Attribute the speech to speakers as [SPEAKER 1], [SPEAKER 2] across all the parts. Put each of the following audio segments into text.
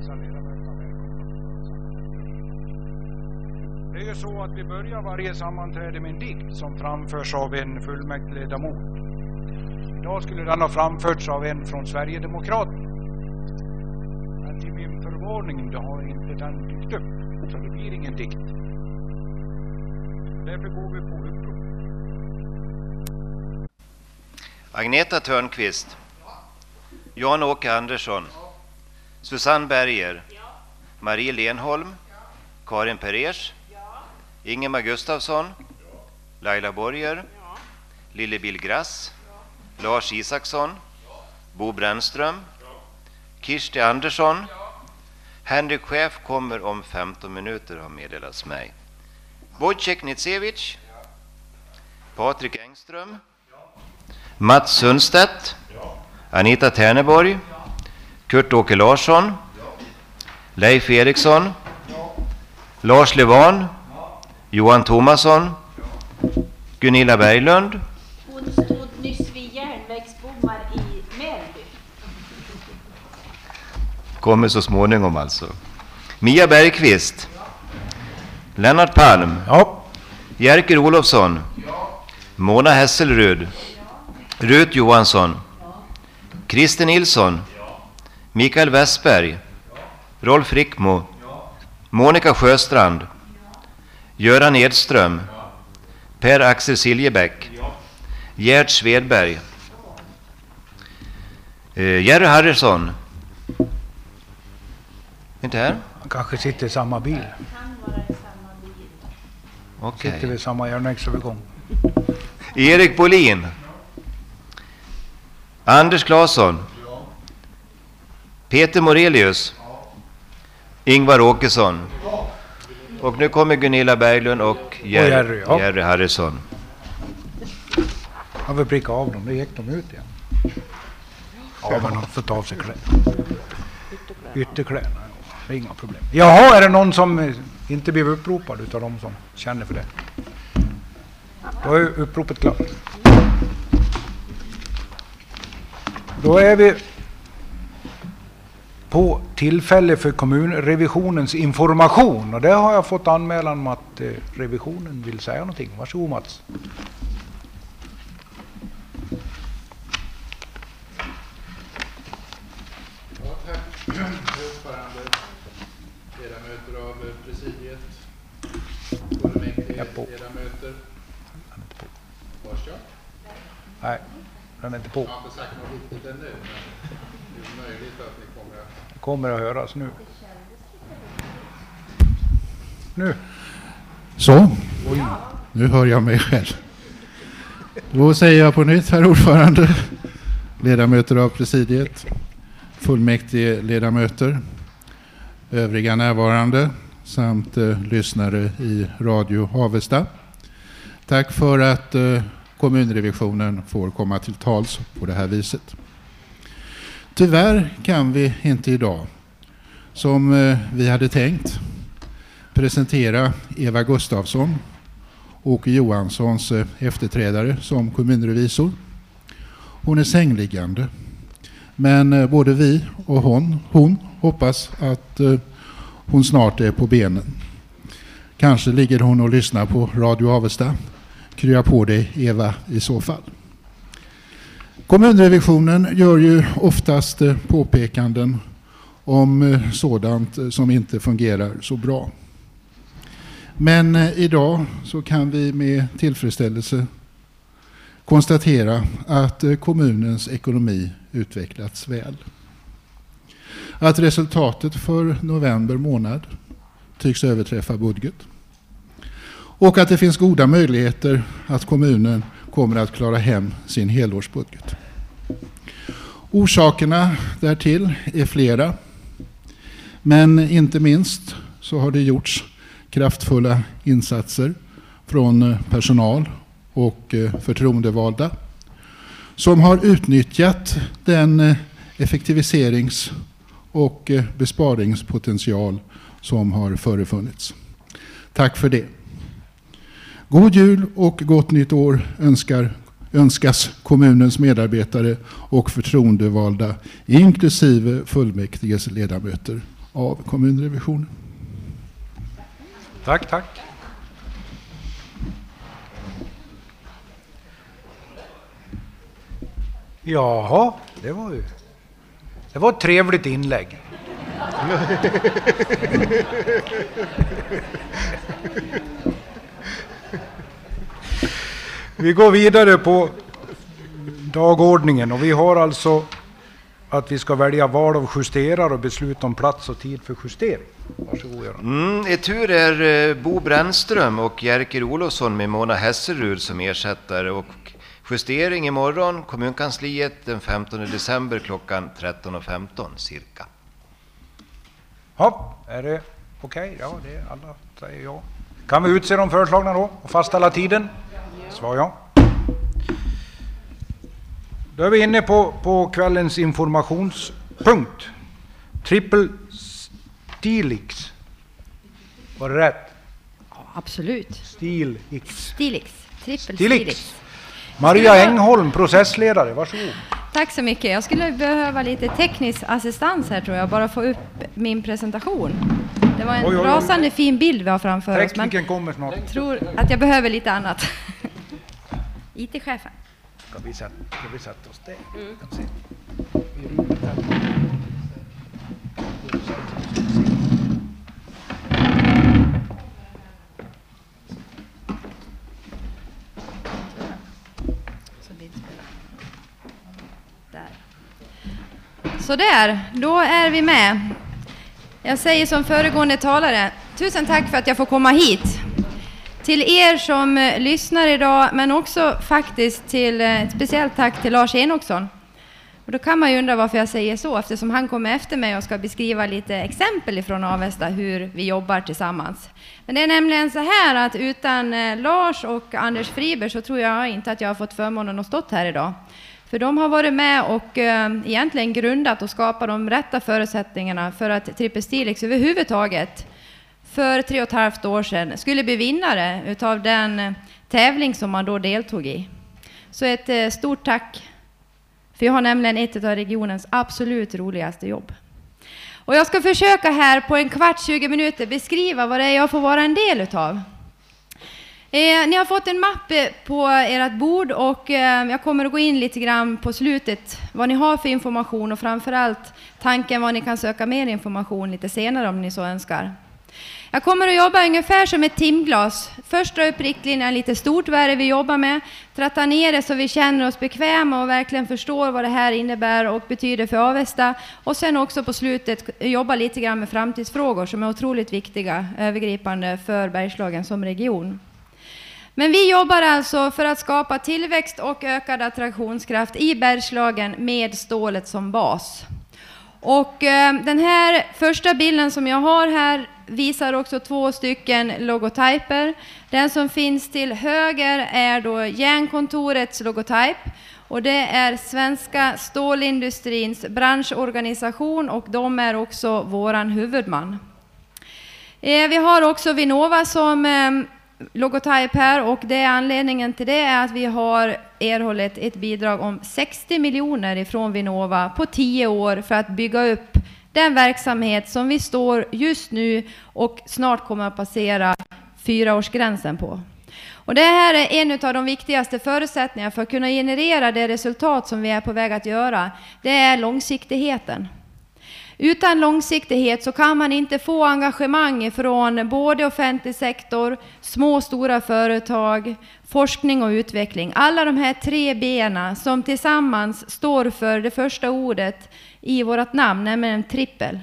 [SPEAKER 1] hälsa ledamöterna välkomna. Det är ju så att vi börjar varje sammanträde med en dikt som framförs av en fullmäktigeledamot. Idag skulle den ha framförts av en från Sverigedemokraterna. Men till min förvåning det har inte den dykt upp, så det blir ingen dikt. Därför går vi på upprop.
[SPEAKER 2] Agneta Törnqvist. Jan-Åke Andersson. Susanne Berger. Marie Lenholm. Karin Perers. Ingemar Gustafsson. Laila Borger. Lille Bill Grass. Lars Isaksson. Bo Brännström. Kirsti Andersson. Henrik Chef kommer om 15 minuter har meddelats mig. Wojciech Nitsevic. Patrik Engström. Mats Sundstedt. Anita Terneborg. Kurt-Åke Larsson. Leif Eriksson. Lars Levan. Johan Thomasson. Gunilla Berglund.
[SPEAKER 3] Hon stod nyss vid järnvägsbommar i Mälby.
[SPEAKER 2] Kommer så småningom alltså. Mia Bergqvist. Lennart Palm.
[SPEAKER 1] Ja.
[SPEAKER 2] Jerker Olofsson. Mona Hesselrud. Rut Johansson. Christer Nilsson. Mikael Westberg. Rolf Rickmo. Monica Sjöstrand. Göran Edström. Per-Axel Siljebäck. Gerd Svedberg. Eh, Jerry Harrison. Inte här?
[SPEAKER 1] Han kanske sitter i samma bil.
[SPEAKER 3] Kan vara i samma bil.
[SPEAKER 2] Okej.
[SPEAKER 1] Sitter vid samma järnvägsövergång.
[SPEAKER 2] Erik Bolin. Anders Claesson. Peter Morelius. Ingvar Åkesson. Och nu kommer Gunilla Berglund och Jerry,
[SPEAKER 1] Jerry, ja.
[SPEAKER 2] Jerry Harrison.
[SPEAKER 1] Jag vill pricka av dem, då gick de ut igen. Ja, men de får ta av sig kläderna. Ytterkläderna, ja. Det är inga problem. Jaha, är det någon som eh, inte blev uppropad utav de som känner för det? Då är uppropet klart. Då är vi på tillfälle för kommunrevisionens information och där har jag fått anmälan om att eh, revisionen vill säga någonting. Varsågod Mats.
[SPEAKER 4] Ja, tack. Ordförande, ledamöter av presidiet, fullmäktige,
[SPEAKER 1] Jag på.
[SPEAKER 4] ledamöter. Hörs jag?
[SPEAKER 1] Nej, den är inte på.
[SPEAKER 4] Jag har inte sagt något riktigt ännu, men det är möjligt att ni kommer att...
[SPEAKER 1] Höras nu. Nu.
[SPEAKER 4] Så, nu hör jag mig själv. Då säger jag på nytt, herr ordförande, ledamöter av presidiet, fullmäktige ledamöter, övriga närvarande samt eh, lyssnare i Radio Avesta. Tack för att eh, kommunrevisionen får komma till tals på det här viset. Tyvärr kan vi inte idag, som eh, vi hade tänkt, presentera Eva Gustafsson, Åke Johanssons eh, efterträdare som kommunrevisor. Hon är sängliggande. Men eh, både vi och hon, hon hoppas att hon snart är på benen. Kanske ligger hon och lyssnar på Radio Avesta. Krya på dig Eva i så fall. Kommunrevisionen gör ju oftast eh, påpekanden om eh, sådant eh, som inte fungerar så bra. Men idag så kan vi med tillfredsställelse konstatera att kommunens ekonomi utvecklats väl. Att resultatet för november månad tycks överträffa budget. Och att det finns goda möjligheter att kommunen kommer att klara hem sin helårsbudget. Orsakerna därtill är flera. Men inte minst så har det gjorts kraftfulla insatser från eh, personal och eh, förtroendevalda som har utnyttjat den eh, effektiviserings och besparingspotential som har förefunnits. Tack för det. God jul och gott nytt år önskar, önskas kommunens medarbetare och förtroendevalda inklusive fullmäktiges ledamöter av kommunrevisionen.
[SPEAKER 1] Tack, tack. Jaha, det var ju... Det var ett trevligt inlägg. Vi går vidare på dagordningen och vi har alltså att vi ska välja val av justerare och beslut om plats och tid för justering. Varsågod Göran.
[SPEAKER 2] Mm, I tur är eh, Bo Brännström och Jerker Olofsson med Mona Hesserud som ersättare och justering imorgon, kommunkansliet den 15 december klockan 13.15 cirka.
[SPEAKER 1] Ja, är det okej? Ja, det är alla säger ja. Kan vi utse de föreslagna då och fastställa tiden? Svar ja. Då är vi inne på, på kvällens informationspunkt. Triple Stilix. Var det rätt?
[SPEAKER 5] Ja, absolut.
[SPEAKER 1] Stilix.
[SPEAKER 5] Stilix. Trippel
[SPEAKER 1] Stilix.
[SPEAKER 5] Stilix.
[SPEAKER 1] Maria Engholm, processledare. Varsågod.
[SPEAKER 5] Tack så mycket. Jag skulle behöva lite teknisk assistans här tror jag, bara få upp min presentation. Det var en
[SPEAKER 1] Oj, oj, oj.
[SPEAKER 5] rasande fin bild vi har framför oss, men
[SPEAKER 1] Tekniken kommer snart.
[SPEAKER 5] jag tror att jag behöver lite annat. IT-chefen.
[SPEAKER 1] Ska vi sätta, ska vi sätta oss där?
[SPEAKER 5] Mm.
[SPEAKER 1] Kan se. I rummet här.
[SPEAKER 5] Där. Så där, då är vi med. Jag säger som föregående talare, tusen tack för att jag får komma hit. Till er som eh, lyssnar idag, men också faktiskt till eh, ett speciellt tack till Lars Enoksson. Och då kan man ju undra varför jag säger så, eftersom han kommer efter mig och ska beskriva lite exempel ifrån Avesta, hur vi jobbar tillsammans. Men det är nämligen så här att utan eh, Lars och Anders Friberg så tror jag inte att jag har fått förmånen att stått här idag. För de har varit med och eh, egentligen grundat och skapat de rätta förutsättningarna för att Triple Stilix överhuvudtaget för tre och ett halvt år sedan skulle bli vinnare utav den eh, tävling som man då deltog i. Så ett eh, stort tack. För jag har nämligen ett av regionens absolut roligaste jobb. Och jag ska försöka här på en kvart, 20 minuter beskriva vad det är jag får vara en del utav. Eh, ni har fått en mapp eh, på ert bord och eh, jag kommer att gå in lite grann på slutet vad ni har för information och framförallt tanken vad ni kan söka mer information lite senare om ni så önskar. Jag kommer att jobba ungefär som ett timglas. Först dra upp riktlinjerna lite stort, vad är det vi jobbar med? Tratta ner det så vi känner oss bekväma och verkligen förstår vad det här innebär och betyder för Avesta. Och sen också på slutet jobba lite grann med framtidsfrågor som är otroligt viktiga, övergripande för Bergslagen som region. Men vi jobbar alltså för att skapa tillväxt och ökad attraktionskraft i Bergslagen med stålet som bas. Och eh, den här första bilden som jag har här visar också två stycken logotyper. Den som finns till höger är då Järnkontorets logotyp och det är Svenska stålindustrins branschorganisation och de är också våran huvudman. Eh, vi har också Vinnova som eh, logotyp här och det är anledningen till det är att vi har erhållit ett bidrag om 60 miljoner ifrån Vinnova på 10 år för att bygga upp den verksamhet som vi står just nu och snart kommer att passera fyraårsgränsen på. Och det här är en av de viktigaste förutsättningarna för att kunna generera det resultat som vi är på väg att göra. Det är långsiktigheten. Utan långsiktighet så kan man inte få engagemang från både offentlig sektor, små och stora företag, forskning och utveckling. Alla de här tre benen som tillsammans står för det första ordet i vårt namn, nämligen trippel.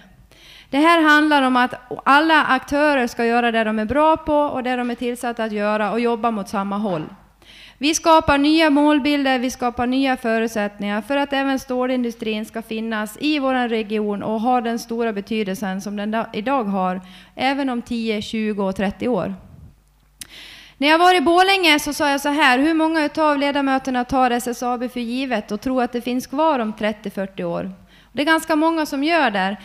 [SPEAKER 5] Det här handlar om att alla aktörer ska göra det de är bra på och det de är tillsatta att göra och jobba mot samma håll. Vi skapar nya målbilder, vi skapar nya förutsättningar för att även stålindustrin ska finnas i vår region och ha den stora betydelsen som den idag har, även om 10, 20 och 30 år. När jag var i Bålänge så sa jag så här, hur många av ledamöterna tar SSAB för givet och tror att det finns kvar om 30-40 år? Det är ganska många som gör det.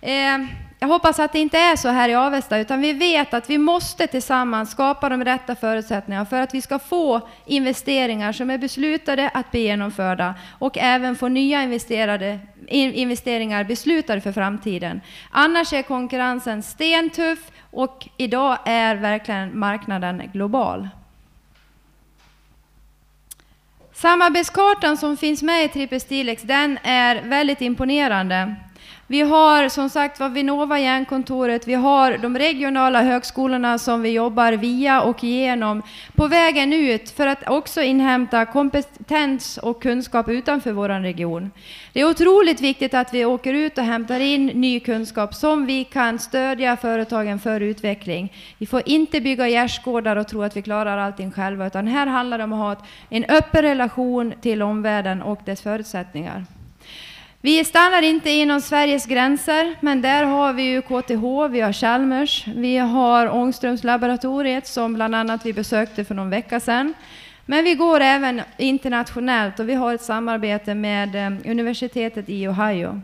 [SPEAKER 5] Eh, jag hoppas att det inte är så här i Avesta, utan vi vet att vi måste tillsammans skapa de rätta förutsättningarna för att vi ska få investeringar som är beslutade att bli genomförda och även få nya investerade investeringar beslutade för framtiden. Annars är konkurrensen stentuff och idag är verkligen marknaden global. Samarbetskartan som finns med i Triple Stilex, den är väldigt imponerande. Vi har som sagt var Vinnova Järnkontoret, vi har de regionala högskolorna som vi jobbar via och genom på vägen ut för att också inhämta kompetens och kunskap utanför vår region. Det är otroligt viktigt att vi åker ut och hämtar in ny kunskap som vi kan stödja företagen för utveckling. Vi får inte bygga gärdsgårdar och tro att vi klarar allting själva, utan här handlar det om att ha en öppen relation till omvärlden och dess förutsättningar. Vi stannar inte inom Sveriges gränser, men där har vi ju KTH, vi har Chalmers, vi har Ångströmslaboratoriet som bland annat vi besökte för någon vecka sedan. Men vi går även internationellt och vi har ett samarbete med eh, universitetet i Ohio.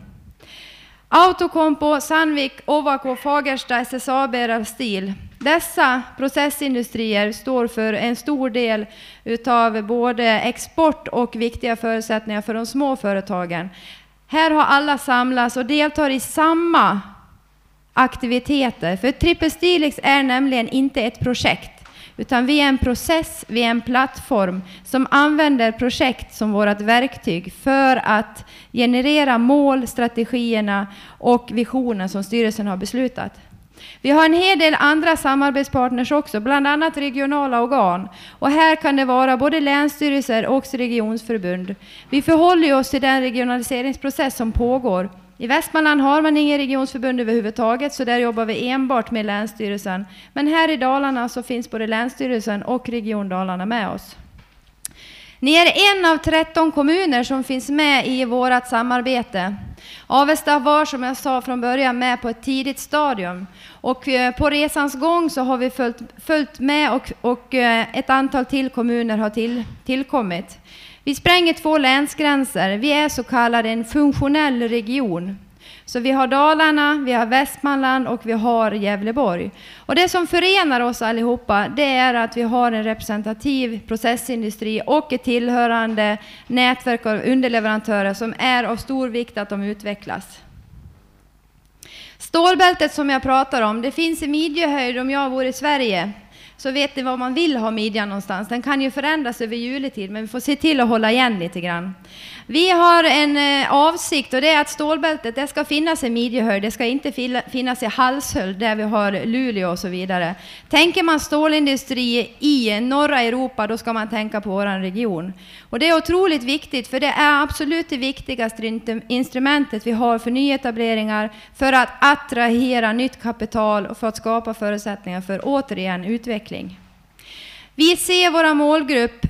[SPEAKER 5] Autocompo, Sandvik, Ovako, Fagersta, SSAB, Stil. Dessa processindustrier står för en stor del utav både export och viktiga förutsättningar för de små företagen. Här har alla samlats och deltar i samma aktiviteter. För Triple Stilix är nämligen inte ett projekt, utan vi är en process, vi är en plattform som använder projekt som vårt verktyg för att generera mål, strategierna och visionen som styrelsen har beslutat. Vi har en hel del andra samarbetspartners också, bland annat regionala organ. Och här kan det vara både länsstyrelser och regionsförbund. Vi förhåller oss till den regionaliseringsprocess som pågår. I Västmanland har man ingen regionsförbund överhuvudtaget, så där jobbar vi enbart med Länsstyrelsen. Men här i Dalarna så finns både Länsstyrelsen och Region Dalarna med oss. Ni är en av 13 kommuner som finns med i vårt samarbete. Avesta var, som jag sa från början, med på ett tidigt stadium. Och eh, på resans gång så har vi följt, följt med och, och eh, ett antal till kommuner har till, tillkommit. Vi spränger två länsgränser. Vi är så kallad en funktionell region. Så vi har Dalarna, vi har Västmanland och vi har Gävleborg. Och det som förenar oss allihopa, det är att vi har en representativ processindustri och ett tillhörande nätverk av underleverantörer som är av stor vikt att de utvecklas. Stålbältet som jag pratar om, det finns i midjehöjd om jag vore i Sverige så vet ni var man vill ha midjan någonstans. Den kan ju förändras över juletid, men vi får se till att hålla igen lite grann. Vi har en eh, avsikt och det är att stålbältet det ska finnas i midjehöjd, det ska inte finnas i halshöjd där vi har Luleå och så vidare. Tänker man stålindustri i norra Europa, då ska man tänka på vår region. Och det är otroligt viktigt, för det är absolut det viktigaste instrumentet vi har för nyetableringar, för att attrahera nytt kapital och för att skapa förutsättningar för återigen utveckling. Vi ser vår målgrupp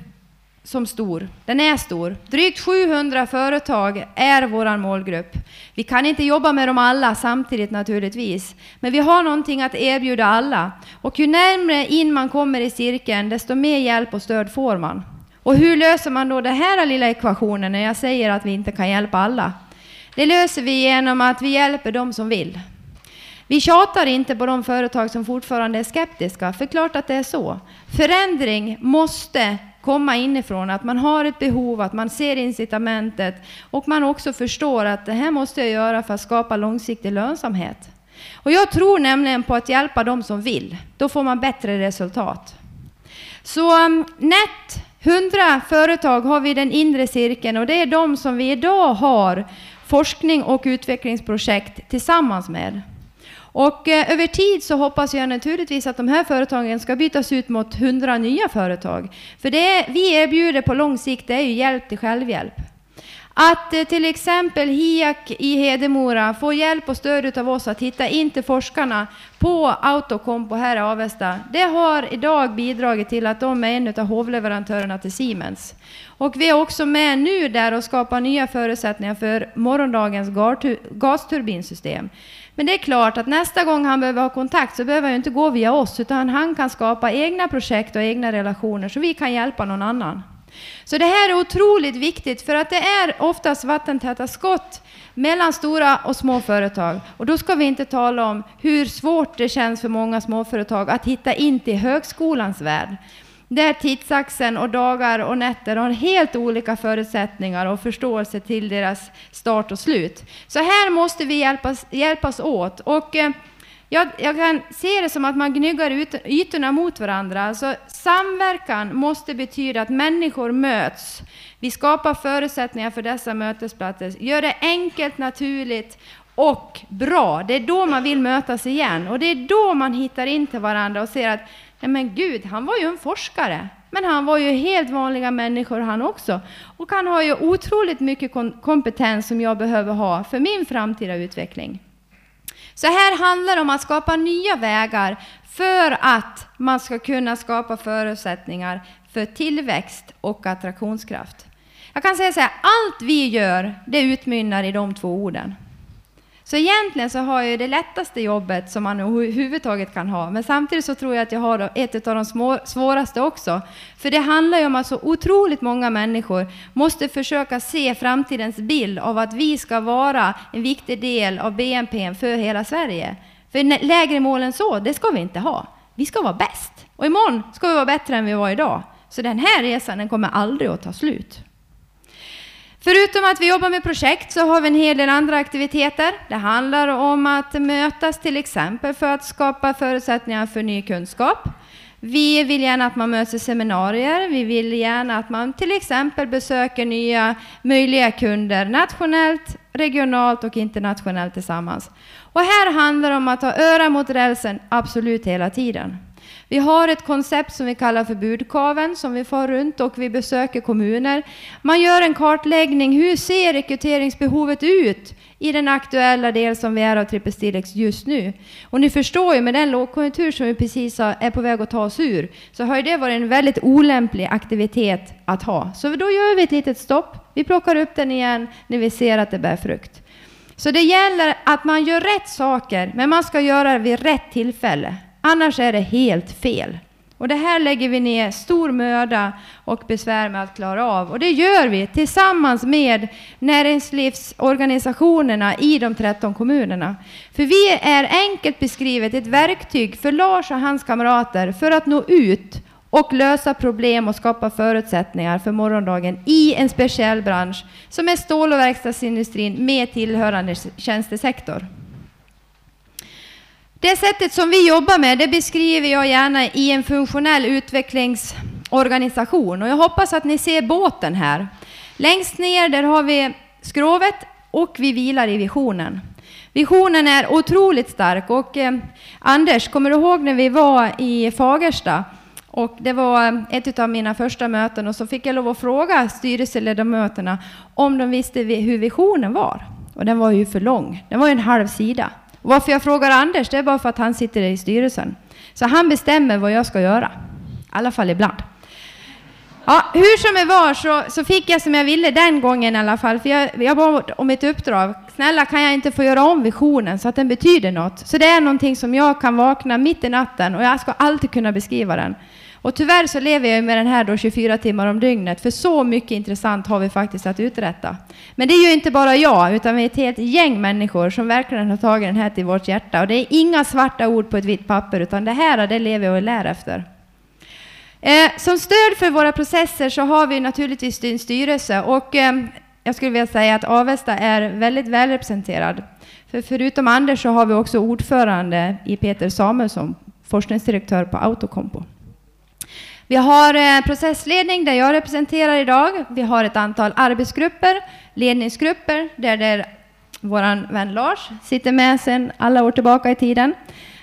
[SPEAKER 5] som stor. Den är stor. Drygt 700 företag är vår målgrupp. Vi kan inte jobba med dem alla samtidigt naturligtvis, men vi har någonting att erbjuda alla. Och ju närmre in man kommer i cirkeln, desto mer hjälp och stöd får man. Och hur löser man då den här lilla ekvationen när jag säger att vi inte kan hjälpa alla? Det löser vi genom att vi hjälper dem som vill. Vi tjatar inte på de företag som fortfarande är skeptiska, för klart att det är så. Förändring måste komma inifrån, att man har ett behov, att man ser incitamentet och man också förstår att det här måste jag göra för att skapa långsiktig lönsamhet. Och jag tror nämligen på att hjälpa dem som vill. Då får man bättre resultat. Så um, nätt 100 företag har vi i den inre cirkeln och det är de som vi idag har forskning och utvecklingsprojekt tillsammans med. Och eh, över tid så hoppas jag naturligtvis att de här företagen ska bytas ut mot 100 nya företag. För det vi erbjuder på lång sikt är ju hjälp till självhjälp. Att eh, till exempel HIAK i Hedemora får hjälp och stöd av oss att hitta in till forskarna på Autocompo här i Avesta, det har idag bidragit till att de är en av hovleverantörerna till Siemens. Och vi är också med nu där och skapar nya förutsättningar för morgondagens gasturbinsystem. Men det är klart att nästa gång han behöver ha kontakt så behöver han inte gå via oss, utan han kan skapa egna projekt och egna relationer så vi kan hjälpa någon annan. Så det här är otroligt viktigt för att det är oftast vattentäta skott mellan stora och små företag. Och då ska vi inte tala om hur svårt det känns för många småföretag att hitta in till högskolans värld där tidsaxeln och dagar och nätter har helt olika förutsättningar och förståelse till deras start och slut. Så här måste vi hjälpas, hjälpas åt. Och, eh, jag, jag, kan se det som att man gnyggar ut ytorna mot varandra. Alltså, samverkan måste betyda att människor möts. Vi skapar förutsättningar för dessa mötesplatser, gör det enkelt, naturligt och bra. Det är då man vill mötas igen och det är då man hittar in till varandra och ser att nej men gud, han var ju en forskare. Men han var ju helt vanliga människor han också. Och han har ju otroligt mycket kompetens som jag behöver ha för min framtida utveckling. Så här handlar det om att skapa nya vägar för att man ska kunna skapa förutsättningar för tillväxt och attraktionskraft. Jag kan säga så här, allt vi gör, det utmynnar i de två orden. Så egentligen så har jag det lättaste jobbet som man överhuvudtaget kan ha. Men samtidigt så tror jag att jag har ett av de svåraste också. För det handlar ju om att så otroligt många människor måste försöka se framtidens bild av att vi ska vara en viktig del av BNP för hela Sverige. För lägre mål än så, det ska vi inte ha. Vi ska vara bäst. Och imorgon ska vi vara bättre än vi var idag. Så den här resan den kommer aldrig att ta slut. Förutom att vi jobbar med projekt så har vi en hel del andra aktiviteter. Det handlar om att mötas till exempel för att skapa förutsättningar för ny kunskap. Vi vill gärna att man möts i seminarier. Vi vill gärna att man till exempel besöker nya möjliga kunder nationellt, regionalt och internationellt tillsammans. Och här handlar det om att ha öra mot rälsen absolut hela tiden. Vi har ett koncept som vi kallar för budkaven som vi får runt och vi besöker kommuner. Man gör en kartläggning. Hur ser rekryteringsbehovet ut i den aktuella del som vi är av Triple Stilex just nu? Och ni förstår ju med den lågkonjunktur som vi precis är på väg att ta oss ur så har det varit en väldigt olämplig aktivitet att ha. Så då gör vi ett litet stopp. Vi plockar upp den igen när vi ser att det bär frukt. Så det gäller att man gör rätt saker, men man ska göra det vid rätt tillfälle. Annars är det helt fel. Och det här lägger vi ner stor möda och besvär med att klara av. Och det gör vi tillsammans med näringslivsorganisationerna i de 13 kommunerna. För vi är enkelt beskrivet ett verktyg för Lars och hans kamrater för att nå ut och lösa problem och skapa förutsättningar för morgondagen i en speciell bransch som är stål och verkstadsindustrin med tillhörande tjänstesektor. Det sättet som vi jobbar med, det beskriver jag gärna i en funktionell utvecklingsorganisation. Och jag hoppas att ni ser båten här. Längst ner där har vi skrovet och vi vilar i visionen. Visionen är otroligt stark och eh, Anders, kommer du ihåg när vi var i Fagersta? Och det var ett av mina första möten och så fick jag lov att fråga styrelseledamöterna om de visste hur visionen var. Och den var ju för lång. Den var ju en halv sida. Varför jag frågar Anders, det är bara för att han sitter i styrelsen. Så han bestämmer vad jag ska göra. I alla fall ibland. Ja, hur som det var så, så fick jag som jag ville den gången i alla fall. För jag, jag bad om ett uppdrag. Snälla, kan jag inte få göra om visionen så att den betyder något? Så det är någonting som jag kan vakna mitt i natten och jag ska alltid kunna beskriva den. Och tyvärr så lever jag med den här då 24 timmar om dygnet, för så mycket intressant har vi faktiskt att uträtta. Men det är ju inte bara jag, utan vi är ett helt gäng människor som verkligen har tagit den här till vårt hjärta. Och det är inga svarta ord på ett vitt papper, utan det här det lever jag och lär efter. Eh, som stöd för våra processer så har vi naturligtvis en styrelse och eh, jag skulle vilja säga att Avesta är väldigt välrepresenterad. För förutom Anders så har vi också ordförande i Peter Samuelsson, forskningsdirektör på Autocompo. Vi har eh, processledning där jag representerar idag. Vi har ett antal arbetsgrupper, ledningsgrupper där där vår vän Lars sitter med sedan alla år tillbaka i tiden.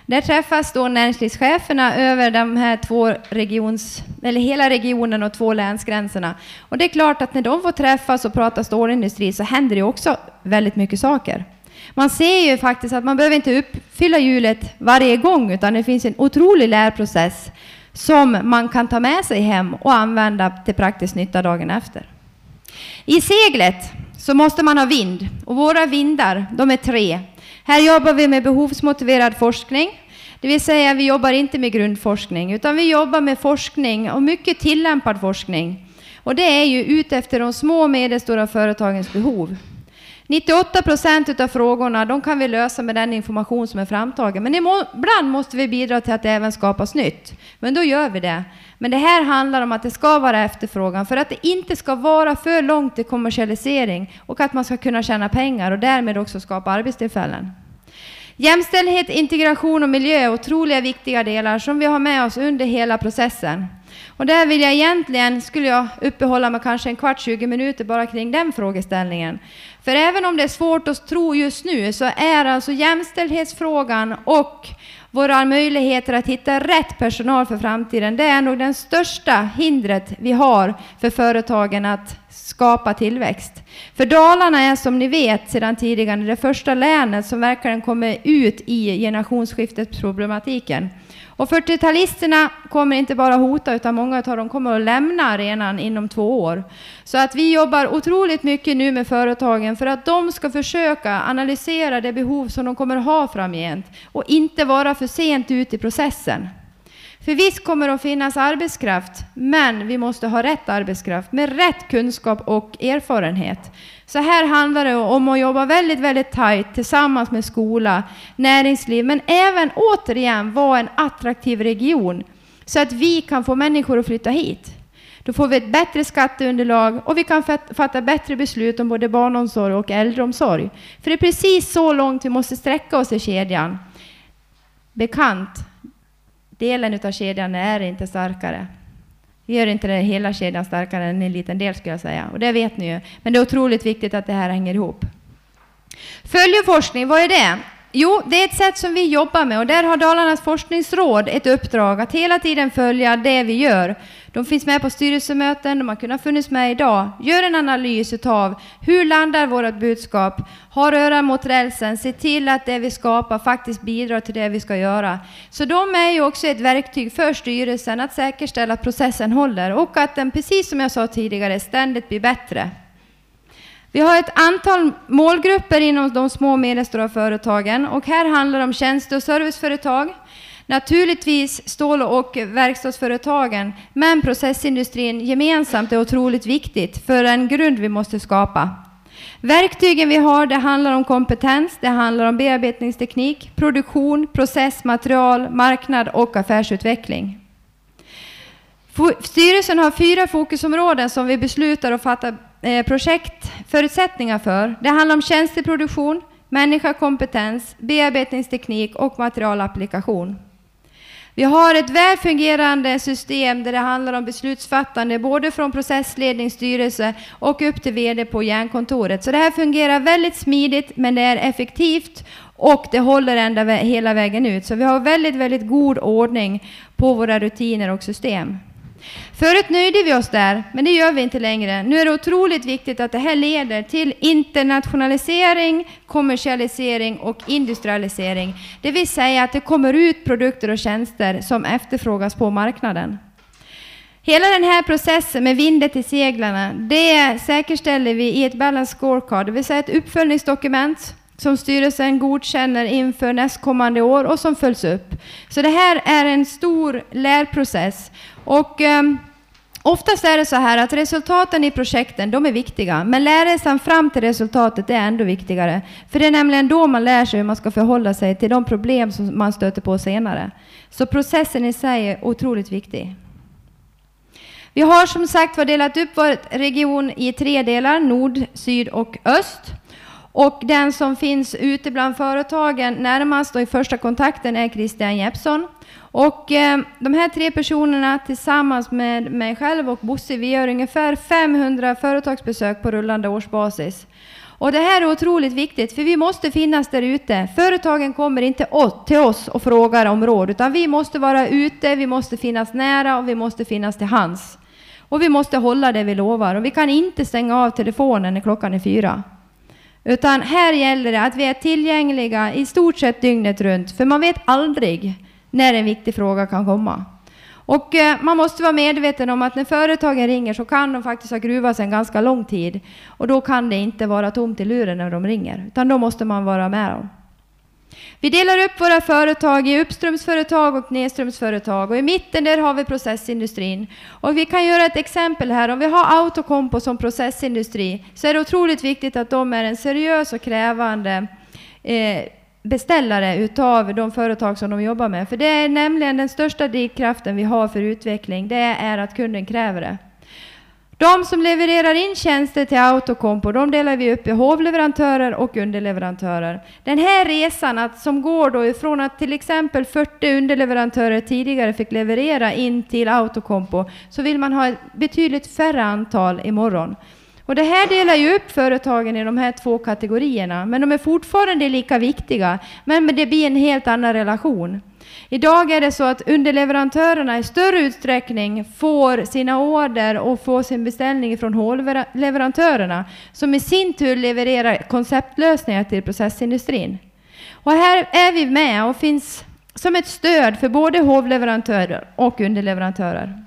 [SPEAKER 5] Där träffas då näringslivscheferna över de här två regions, eller hela regionen och två länsgränserna. Och det är klart att när de får träffas och prata stålindustri så händer det också väldigt mycket saker. Man ser ju faktiskt att man behöver inte uppfylla hjulet varje gång, utan det finns en otrolig lärprocess som man kan ta med sig hem och använda till praktisk nytta dagen efter. I seglet så måste man ha vind och våra vindar, de är tre. Här jobbar vi med behovsmotiverad forskning, det vill säga vi jobbar inte med grundforskning utan vi jobbar med forskning och mycket tillämpad forskning. Och det är ju utefter de små och medelstora företagens behov. 98 procent av frågorna de kan vi lösa med den information som är framtagen. Men ibland måste vi bidra till att det även skapas nytt. Men då gör vi det. Men det här handlar om att det ska vara efterfrågan för att det inte ska vara för långt till kommersialisering och att man ska kunna tjäna pengar och därmed också skapa arbetstillfällen. Jämställdhet, integration och miljö är otroliga viktiga delar som vi har med oss under hela processen. Och där vill jag egentligen, skulle jag uppehålla mig kanske en kvart, 20 minuter bara kring den frågeställningen. För även om det är svårt att tro just nu så är alltså jämställdhetsfrågan och våra möjligheter att hitta rätt personal för framtiden, det är nog det största hindret vi har för företagen att skapa tillväxt. För Dalarna är som ni vet sedan tidigare det första länet som verkligen kommer ut i generationsskiftesproblematiken. Och 40-talisterna kommer inte bara hota, utan många av dem kommer att lämna arenan inom två år. Så att vi jobbar otroligt mycket nu med företagen för att de ska försöka analysera det behov som de kommer att ha framgent och inte vara för sent ut i processen. För visst kommer det att finnas arbetskraft, men vi måste ha rätt arbetskraft med rätt kunskap och erfarenhet. Så här handlar det om att jobba väldigt, väldigt tajt tillsammans med skola, näringsliv, men även återigen vara en attraktiv region så att vi kan få människor att flytta hit. Då får vi ett bättre skatteunderlag och vi kan fatta bättre beslut om både barnomsorg och äldreomsorg. För det är precis så långt vi måste sträcka oss i kedjan. Bekant, delen av kedjan är inte starkare. Gör inte den hela kedjan starkare än en liten del skulle jag säga. Och det vet ni ju. Men det är otroligt viktigt att det här hänger ihop. Följeforskning, vad är det? Jo, det är ett sätt som vi jobbar med och där har Dalarnas forskningsråd ett uppdrag att hela tiden följa det vi gör. De finns med på styrelsemöten, de har kunnat funnits med idag. Gör en analys av hur landar vårt budskap? Ha öran mot rälsen, se till att det vi skapar faktiskt bidrar till det vi ska göra. Så de är ju också ett verktyg för styrelsen att säkerställa att processen håller och att den, precis som jag sa tidigare, ständigt blir bättre. Vi har ett antal målgrupper inom de små och medelstora företagen och här handlar det om tjänste och serviceföretag, naturligtvis stål och verkstadsföretagen, men processindustrin gemensamt är otroligt viktigt för en grund vi måste skapa. Verktygen vi har, det handlar om kompetens, det handlar om bearbetningsteknik, produktion, process, material, marknad och affärsutveckling. Styrelsen har fyra fokusområden som vi beslutar och fattar eh, projektförutsättningar för. Det handlar om tjänsteproduktion, människa, kompetens, bearbetningsteknik och materialapplikation. Vi har ett väl fungerande system där det handlar om beslutsfattande både från processledning, styrelse och upp till VD på järnkontoret. Så det här fungerar väldigt smidigt, men det är effektivt och det håller ända hela vägen ut. Så vi har väldigt, väldigt god ordning på våra rutiner och system. Förut nöjde vi oss där, men det gör vi inte längre. Nu är det otroligt viktigt att det här leder till internationalisering, kommersialisering och industrialisering. Det vill säga att det kommer ut produkter och tjänster som efterfrågas på marknaden. Hela den här processen med vindet i seglarna, det säkerställer vi i ett balance scorecard, det vill säga ett uppföljningsdokument som styrelsen godkänner inför nästkommande år och som följs upp. Så det här är en stor lärprocess. Och eh, oftast är det så här att resultaten i projekten, de är viktiga, men lärresan fram till resultatet är ändå viktigare. För det är nämligen då man lär sig hur man ska förhålla sig till de problem som man stöter på senare. Så processen i sig är otroligt viktig. Vi har som sagt var delat upp vår region i tre delar, nord, syd och öst. Och den som finns ute bland företagen närmast och i första kontakten är Christian Jeppsson. Och eh, de här tre personerna tillsammans med mig själv och Bosse, vi gör ungefär 500 företagsbesök på rullande årsbasis. Och det här är otroligt viktigt, för vi måste finnas där ute. Företagen kommer inte till oss och frågar om råd, utan vi måste vara ute, vi måste finnas nära och vi måste finnas till hands. Och vi måste hålla det vi lovar. Och vi kan inte stänga av telefonen när klockan är fyra. Utan här gäller det att vi är tillgängliga i stort sett dygnet runt, för man vet aldrig när en viktig fråga kan komma. Och eh, man måste vara medveten om att när företagen ringer så kan de faktiskt ha gruvat sig en ganska lång tid. Och då kan det inte vara tomt i luren när de ringer, utan då måste man vara med dem. Vi delar upp våra företag i uppströmsföretag och nedströmsföretag och i mitten där har vi processindustrin. Och vi kan göra ett exempel här. Om vi har Autocompo som processindustri så är det otroligt viktigt att de är en seriös och krävande eh, beställare utav de företag som de jobbar med. För det är nämligen den största drivkraften vi har för utveckling. Det är att kunden kräver det. De som levererar in tjänster till Autocompo, de delar vi upp i hovleverantörer och underleverantörer. Den här resan att, som går då ifrån att till exempel 40 underleverantörer tidigare fick leverera in till Autocompo, så vill man ha ett betydligt färre antal imorgon. Och det här delar ju upp företagen i de här två kategorierna, men de är fortfarande lika viktiga, men det blir en helt annan relation. Idag är det så att underleverantörerna i större utsträckning får sina order och får sin beställning från hålleverantörerna som i sin tur levererar konceptlösningar till processindustrin. Och här är vi med och finns som ett stöd för både hovleverantörer och underleverantörer.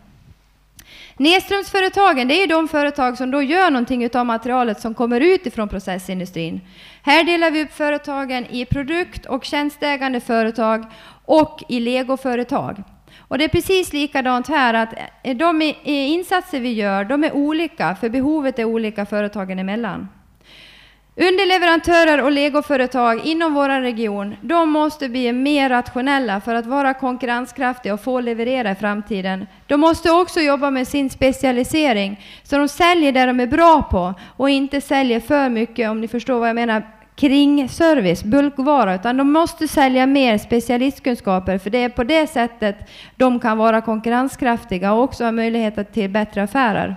[SPEAKER 5] Nedströmsföretagen, det är de företag som då gör någonting av materialet som kommer ut ifrån processindustrin. Här delar vi upp företagen i produkt och tjänstägande företag och i legoföretag. Och det är precis likadant här, att eh, de insatser vi gör, de är olika, för behovet är olika företagen emellan. Underleverantörer och legoföretag inom vår region, de måste bli mer rationella för att vara konkurrenskraftiga och få leverera i framtiden. De måste också jobba med sin specialisering, så de säljer det de är bra på och inte säljer för mycket, om ni förstår vad jag menar, kringservice, bulkvara, utan de måste sälja mer specialistkunskaper, för det är på det sättet de kan vara konkurrenskraftiga och också ha möjlighet till bättre affärer.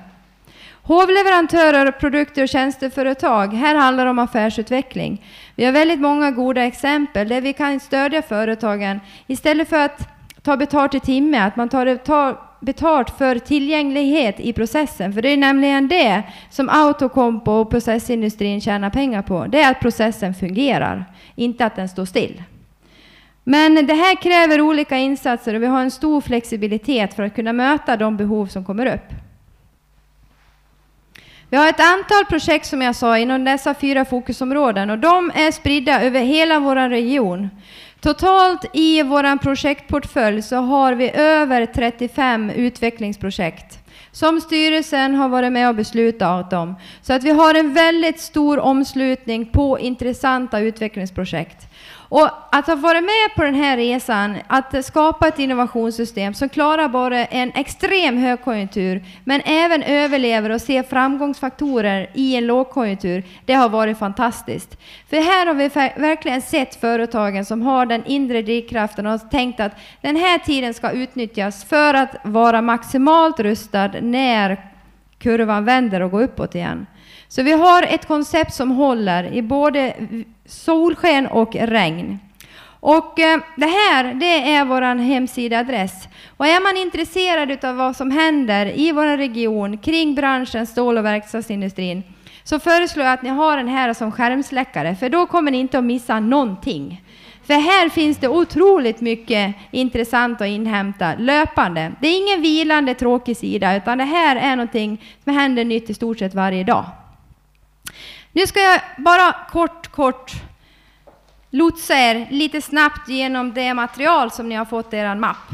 [SPEAKER 5] Hovleverantörer, produkter och tjänsteföretag. Här handlar det om affärsutveckling. Vi har väldigt många goda exempel där vi kan stödja företagen istället för att ta betalt i timme, att man tar, tar betalt för tillgänglighet i processen. För det är nämligen det som Autocompo och processindustrin tjänar pengar på. Det är att processen fungerar, inte att den står still. Men det här kräver olika insatser och vi har en stor flexibilitet för att kunna möta de behov som kommer upp. Vi har ett antal projekt som jag sa inom dessa fyra fokusområden och de är spridda över hela vår region. Totalt i vår projektportfölj så har vi över 35 utvecklingsprojekt som styrelsen har varit med och beslutat om. Så att vi har en väldigt stor omslutning på intressanta utvecklingsprojekt. Och att ha varit med på den här resan, att skapa ett innovationssystem som klarar både en extrem högkonjunktur, men även överlever och ser framgångsfaktorer i en lågkonjunktur, det har varit fantastiskt. För här har vi verkligen sett företagen som har den inre drivkraften och tänkt att den här tiden ska utnyttjas för att vara maximalt rustad när kurvan vänder och går uppåt igen. Så vi har ett koncept som håller i både solsken och regn. Och eh, det här det är vår hemsidaadress. Och är man intresserad av vad som händer i vår region kring branschen stål och verkstadsindustrin så föreslår jag att ni har den här som skärmsläckare, för då kommer ni inte att missa någonting. För här finns det otroligt mycket intressant att inhämta löpande. Det är ingen vilande tråkig sida, utan det här är någonting som händer nytt i stort sett varje dag. Nu ska jag bara kort, kort lotsa er lite snabbt genom det material som ni har fått i er mapp.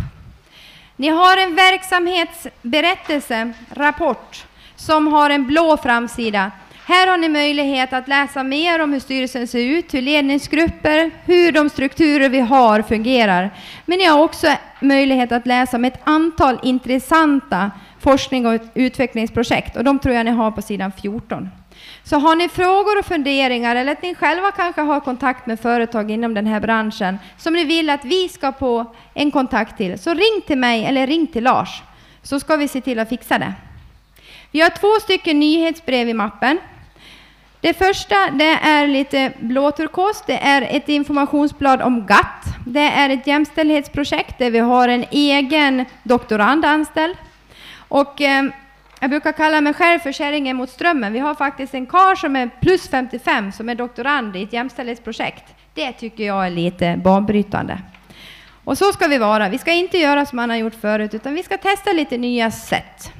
[SPEAKER 5] Ni har en verksamhetsberättelse, rapport, som har en blå framsida. Här har ni möjlighet att läsa mer om hur styrelsen ser ut, hur ledningsgrupper, hur de strukturer vi har fungerar. Men ni har också möjlighet att läsa om ett antal intressanta forskning och utvecklingsprojekt och de tror jag ni har på sidan 14. Så har ni frågor och funderingar eller att ni själva kanske har kontakt med företag inom den här branschen som ni vill att vi ska få en kontakt till, så ring till mig eller ring till Lars så ska vi se till att fixa det. Vi har två stycken nyhetsbrev i mappen. Det första det är lite blåturkos. Det är ett informationsblad om GATT. Det är ett jämställdhetsprojekt där vi har en egen doktorand anställd. Och eh, jag brukar kalla mig själv för kärringen mot strömmen. Vi har faktiskt en kar som är plus 55 som är doktorand i ett jämställdhetsprojekt. Det tycker jag är lite banbrytande. Och så ska vi vara. Vi ska inte göra som man har gjort förut, utan vi ska testa lite nya sätt.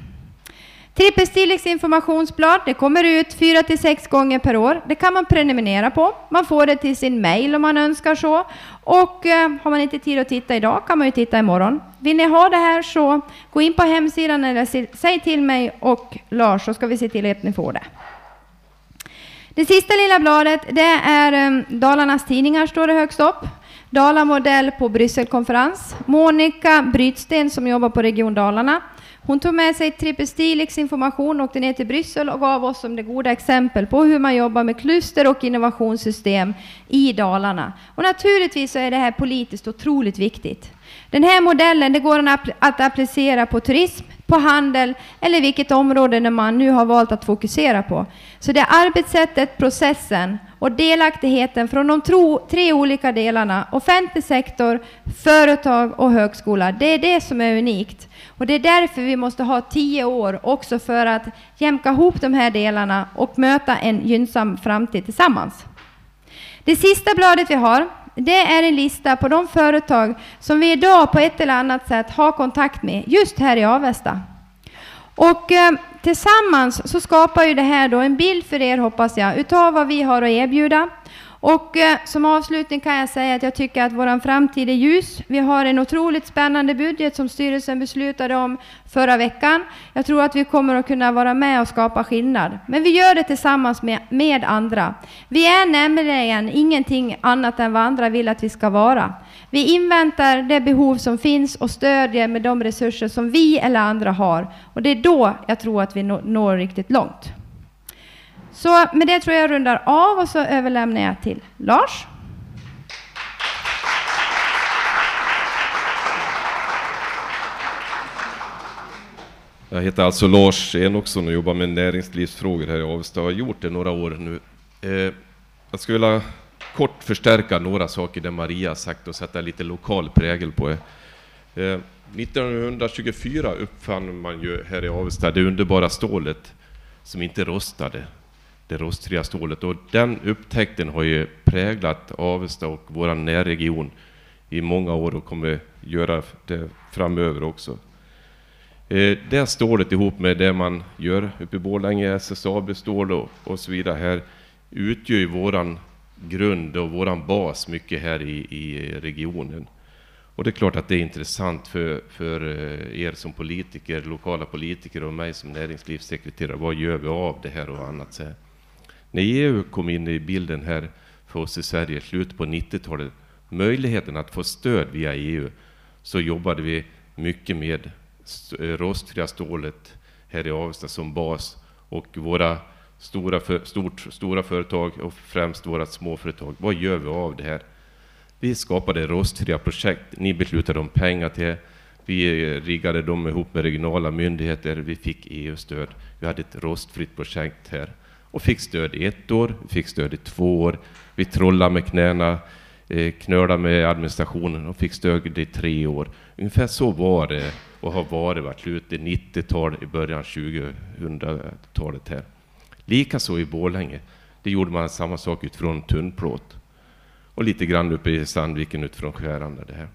[SPEAKER 5] Trippelstiliks informationsblad, det kommer ut fyra till sex gånger per år. Det kan man prenumerera på. Man får det till sin mail om man önskar så. Och eh, har man inte tid att titta idag kan man ju titta imorgon. Vill ni ha det här så gå in på hemsidan eller säg till mig och Lars så ska vi se till att ni får det. Det sista lilla bladet, det är eh, Dalarnas Tidningar, står det högst upp. Dalamodell på Brysselkonferens. Monica Brytsten som jobbar på Region Dalarna hon tog med sig Trippestilix information, åkte ner till Bryssel och gav oss som det goda exempel på hur man jobbar med kluster och innovationssystem i Dalarna. Och naturligtvis så är det här politiskt otroligt viktigt. Den här modellen det går att applicera på turism, på handel eller vilket område man nu har valt att fokusera på. Så det är arbetssättet, processen och delaktigheten från de tro, tre olika delarna, offentlig sektor, företag och högskola, det är det som är unikt. Och det är därför vi måste ha tio år också för att jämka ihop de här delarna och möta en gynnsam framtid tillsammans. Det sista bladet vi har, det är en lista på de företag som vi idag på ett eller annat sätt har kontakt med just här i Avesta. Och eh, tillsammans så skapar ju det här då en bild för er, hoppas jag, utav vad vi har att erbjuda. Och eh, som avslutning kan jag säga att jag tycker att vår framtid är ljus. Vi har en otroligt spännande budget som styrelsen beslutade om förra veckan. Jag tror att vi kommer att kunna vara med och skapa skillnad. Men vi gör det tillsammans med, med andra. Vi är nämligen ingenting annat än vad andra vill att vi ska vara. Vi inväntar det behov som finns och stödjer med de resurser som vi eller andra har. Och det är då jag tror att vi når riktigt långt. Så med det tror jag jag rundar av och så överlämnar jag till Lars.
[SPEAKER 6] Jag heter alltså Lars Enoksson och jobbar med näringslivsfrågor här i Avesta och har gjort det några år nu. Eh, jag skulle vilja kort förstärka några saker där Maria sagt och sätta lite lokal prägel på det. Eh, 1924 uppfann man ju här i Avesta det underbara stålet som inte rostade det rostfria stålet. Och den upptäckten har ju präglat Avesta och vår närregion i många år och kommer göra det framöver också. Eh, det stålet ihop med det man gör uppe i Borlänge, SSAB-stål och, och så vidare här, utgör ju våran grund och våran bas mycket här i, i regionen. Och det är klart att det är intressant för, för eh, er som politiker, lokala politiker och mig som näringslivssekreterare. Vad gör vi av det här och annat? Så här. När EU kom in i bilden här för oss i Sverige, i slutet på 90-talet, möjligheten att få stöd via EU, så jobbade vi mycket med eh, rostfria stålet här i Avesta som bas och våra stora, för, stort, stora företag och främst våra småföretag. Vad gör vi av det här? Vi skapade rostfria projekt. Ni beslutade om pengar till vi riggade dem ihop med regionala myndigheter. Vi fick EU-stöd. Vi hade ett rostfritt projekt här och fick stöd i ett år, fick stöd i två år. Vi trollade med knäna, eh, knölade med administrationen och fick stöd i tre år. Ungefär så var det och har varit varit slutet 90-tal, i början 2000-talet här. Likaså i Borlänge. Det gjorde man samma sak utifrån tunnplåt. Och lite grann uppe i Sandviken utifrån skärande. Det här.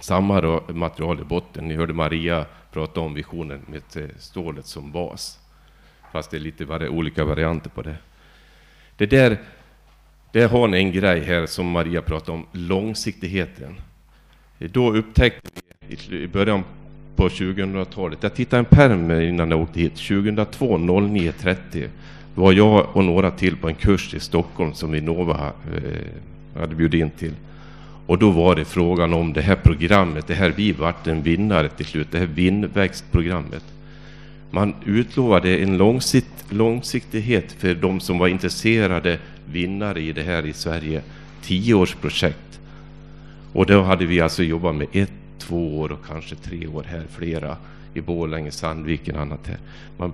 [SPEAKER 6] Samma material i botten. Ni hörde Maria prata om visionen med eh, stålet som bas. Fast det är lite var olika varianter på det. Det där, där har ni en grej här som Maria pratade om, långsiktigheten. Då upptäckte vi i början på 2000-talet, jag tittade en perm innan jag åkte hit, 2002 09.30, var jag och några till på en kurs i Stockholm som Vinnova eh, hade bjudit in till. Och då var det frågan om det här programmet, det här vi vart en vinnare till slut, det här vinnväxtprogrammet. Man utlovade en långsikt, långsiktighet för de som var intresserade vinnare i det här i Sverige. Tioårsprojekt. Och då hade vi alltså jobbat med ett, två år och kanske tre år här, flera i Borlänge, Sandviken och annat här. Man,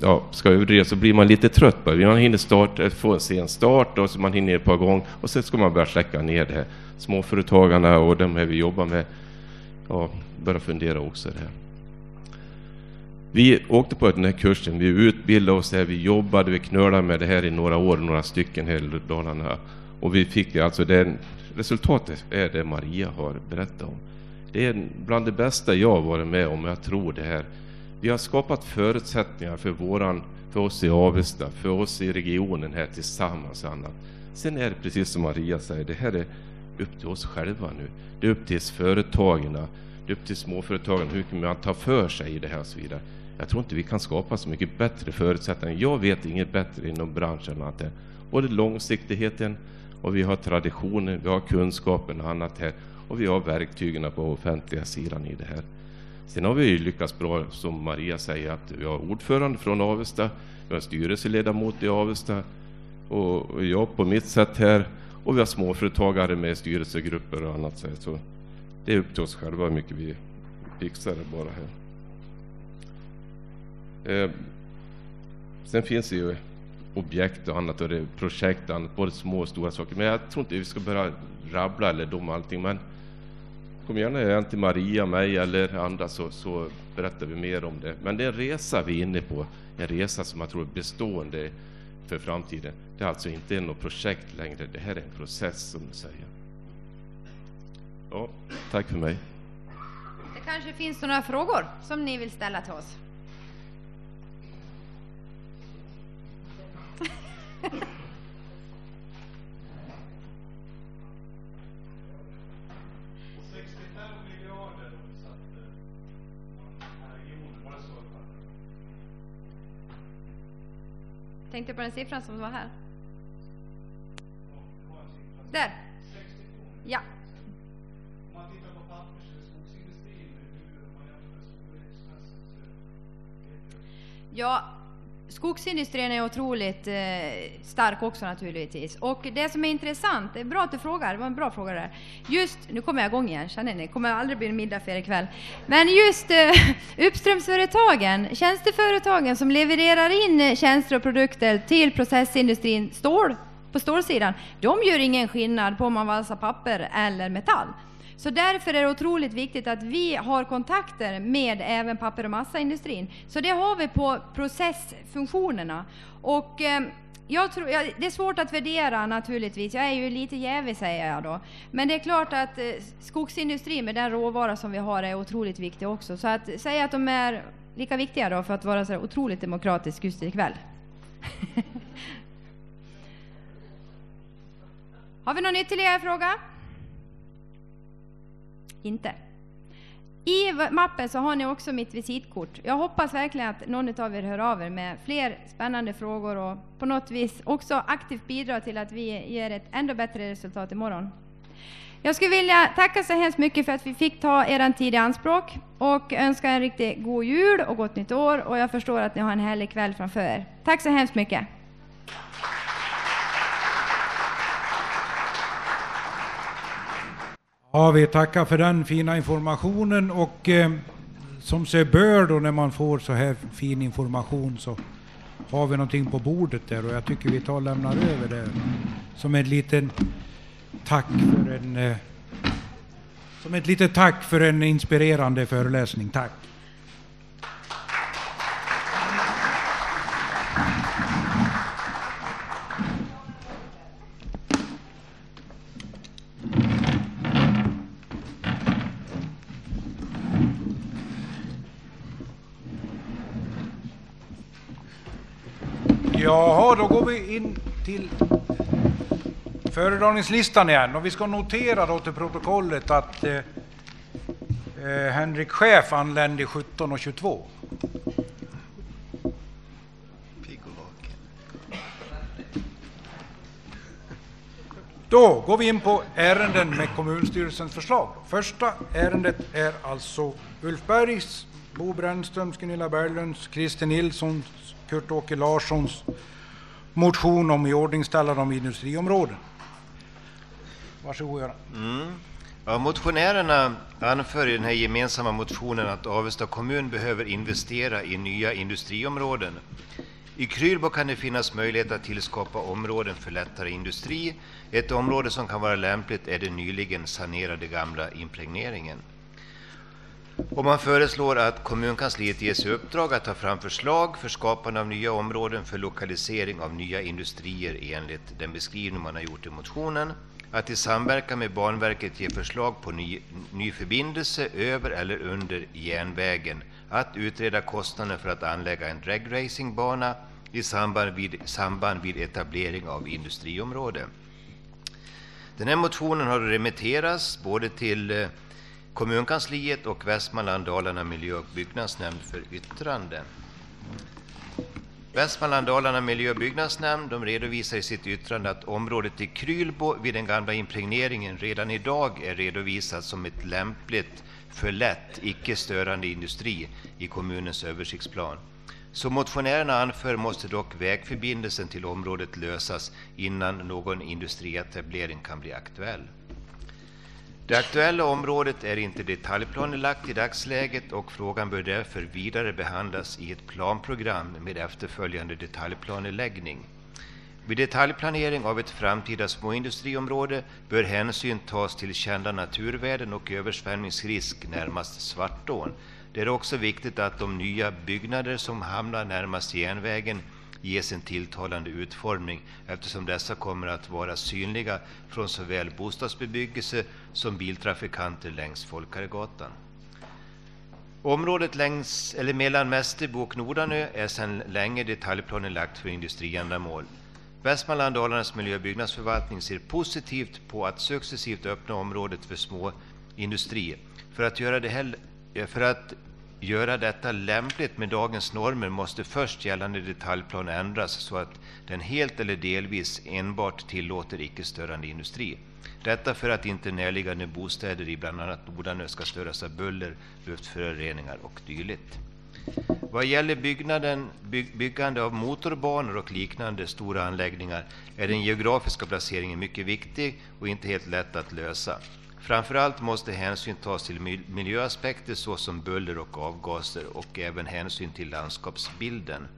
[SPEAKER 6] ja, ska överdriva så blir man lite trött på det. Man hinner starta, få en sen start och så man hinner ett par gånger och sen ska man börja släcka ner det här. Småföretagarna och de här vi jobbar med, ja, börjar fundera också det här. Vi åkte på den här kursen, vi utbildade oss här, vi jobbade, vi knölade med det här i några år, några stycken här i Dalarna. Och vi fick alltså det, resultatet är det Maria har berättat om. Det är bland det bästa jag varit med om, jag tror det här Vi har skapat förutsättningar för, våran, för oss i Avesta, för oss i regionen här tillsammans Anna. Sen är det precis som Maria säger, det här är upp till oss själva nu. Det är upp till företagen, det är upp till småföretagen hur kan man ta för sig i det här och så vidare. Jag tror inte vi kan skapa så mycket bättre förutsättningar. Jag vet inget bättre inom branschen än att det både långsiktigheten och vi har traditionen, vi har kunskapen och annat här och vi har verktygen på offentliga sidan i det här. Sen har vi ju lyckats bra, som Maria säger, att vi har ordförande från Avesta, vi har styrelseledamot i Avesta och jag på mitt sätt här och vi har småföretagare med styrelsegrupper och annat. Så det är upp till oss själva hur mycket vi fixar det bara här. Eh, sen finns det ju objekt och annat och det är projekt och annat, både små och stora saker. Men jag tror inte vi ska börja rabbla eller dom allting. Men kom gärna igen till Maria, mig eller andra så, så berättar vi mer om det. Men det är en resa vi är inne på, en resa som jag tror är bestående för framtiden. Det är alltså inte något projekt längre, det här är en process som du säger. Ja, tack för mig.
[SPEAKER 5] Det kanske finns några frågor som ni vill ställa till oss? Tänkte på den siffran som var här. Där. Ja. Ja, skogsindustrin är otroligt eh, stark också naturligtvis. Och det som är intressant, det är bra att du frågar, det var en bra fråga där. Just, nu kommer jag igång igen, känner ni? Det kommer aldrig bli en middag för er ikväll. Men just eh, uppströmsföretagen, tjänsteföretagen som levererar in tjänster och produkter till processindustrin, stål, på stålsidan, de gör ingen skillnad på om man valsar papper eller metall. Så därför är det otroligt viktigt att vi har kontakter med även papper och massaindustrin. Så det har vi på processfunktionerna. Och eh, jag tror, ja, det är svårt att värdera naturligtvis, jag är ju lite jävig säger jag då. Men det är klart att eh, skogsindustrin med den råvara som vi har är otroligt viktig också. Så att säga att de är lika viktiga då för att vara så otroligt demokratisk just ikväll. Har vi någon ytterligare fråga? Inte. I mappen så har ni också mitt visitkort. Jag hoppas verkligen att någon av er hör av er med fler spännande frågor och på något vis också aktivt bidrar till att vi ger ett ännu bättre resultat imorgon. Jag skulle vilja tacka så hemskt mycket för att vi fick ta er tid i anspråk och önska en riktigt god jul och gott nytt år och jag förstår att ni har en härlig kväll framför er. Tack så hemskt mycket!
[SPEAKER 1] Ja, vi tackar för den fina informationen och eh, som sig bör då när man får så här fin information så har vi någonting på bordet där och jag tycker vi tar och lämnar över det som en liten tack för en eh, som ett litet tack för en inspirerande föreläsning. Tack! Jaha, då går vi in till föredragningslistan igen och vi ska notera då till protokollet att eh, eh Henrik Schäf anlände 17.22. Då går vi in på ärenden med kommunstyrelsens förslag. Första ärendet är alltså Ulf Bergs, Bo Brännströms, Gunilla Berglunds, Christer Nilssons, Kurt-Åke Larssons motion om iordningställande av industriområden. Varsågod Göran.
[SPEAKER 2] Mm. Ja, motionärerna anför i den här gemensamma motionen att Avesta kommun behöver investera i nya industriområden. I Krylbo kan det finnas möjlighet att tillskapa områden för lättare industri. Ett område som kan vara lämpligt är den nyligen sanerade gamla impregneringen. Och man föreslår att kommunkansliet ges i uppdrag att ta fram förslag för skapande av nya områden för lokalisering av nya industrier enligt den beskrivning man har gjort i motionen. Att i samverkan med Banverket ge förslag på ny, ny förbindelse över eller under järnvägen. Att utreda kostnaden för att anlägga en dragracingbana i samband vid, samband vid etablering av industriområde. Den här motionen har remitterats både till eh, kommunkansliet och Västmanland Dalarna miljö och byggnadsnämnd för yttrande. Västmanland Dalarna miljö och byggnadsnämnd de redovisar i sitt yttrande att området i Krylbo vid den gamla impregneringen redan idag är redovisat som ett lämpligt för lätt icke störande industri i kommunens översiktsplan. Som motionärerna anför måste dock vägförbindelsen till området lösas innan någon industrietablering kan bli aktuell. Det aktuella området är inte detaljplanelagt i dagsläget och frågan bör därför vidare behandlas i ett planprogram med efterföljande detaljplaneläggning. Vid detaljplanering av ett framtida småindustriområde bör hänsyn tas till kända naturvärden och översvämningsrisk närmast Svartån. Det är också viktigt att de nya byggnader som hamnar närmast järnvägen ges en tilltalande utformning eftersom dessa kommer att vara synliga från såväl bostadsbebyggelse som biltrafikanter längs Folkaregatan. Området längs, eller mellan Mästerbo och Nordanö är sedan länge detaljplanelagt för industriändamål. Västmanland Dalarnas miljö och byggnadsförvaltning ser positivt på att successivt öppna området för små industri. För att göra det, här, för att göra detta lämpligt med dagens normer måste först gällande detaljplan ändras så att den helt eller delvis enbart tillåter icke-störande industri. Detta för att inte närliggande bostäder i bland annat Nordanö ska störas av buller, luftföroreningar och dylikt. Vad gäller byggnaden, byg, byggande av motorbanor och liknande stora anläggningar är den geografiska placeringen mycket viktig och inte helt lätt att lösa. Framförallt måste hänsyn tas till miljöaspekter såsom buller och avgaser och även hänsyn till landskapsbilden.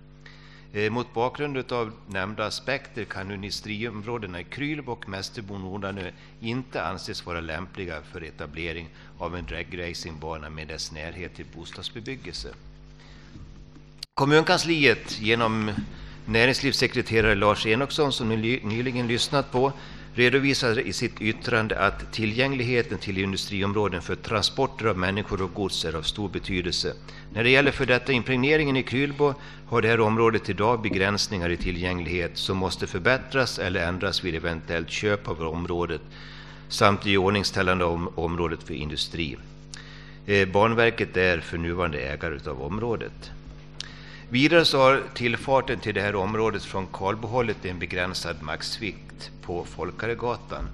[SPEAKER 2] Eh, mot bakgrund av nämnda aspekter kan industriområdena i Krylbo och Mästerbo Nordanö inte anses vara lämpliga för etablering av en dragracingbana med dess närhet till bostadsbebyggelse. Kommunkansliet genom näringslivssekreterare Lars Enoksson som ni nyligen lyssnat på redovisar i sitt yttrande att tillgängligheten till industriområden för transporter av människor och gods är av stor betydelse. När det gäller för detta impregneringen i Krylbo har det här området idag begränsningar i tillgänglighet som måste förbättras eller ändras vid eventuellt köp av området samt i ordningställande av området för industri. Eh, Banverket är för nuvarande ägare av området. Vidare så har tillfarten till det här området från Karlbohållet en begränsad maxvikt på Folkaregatan.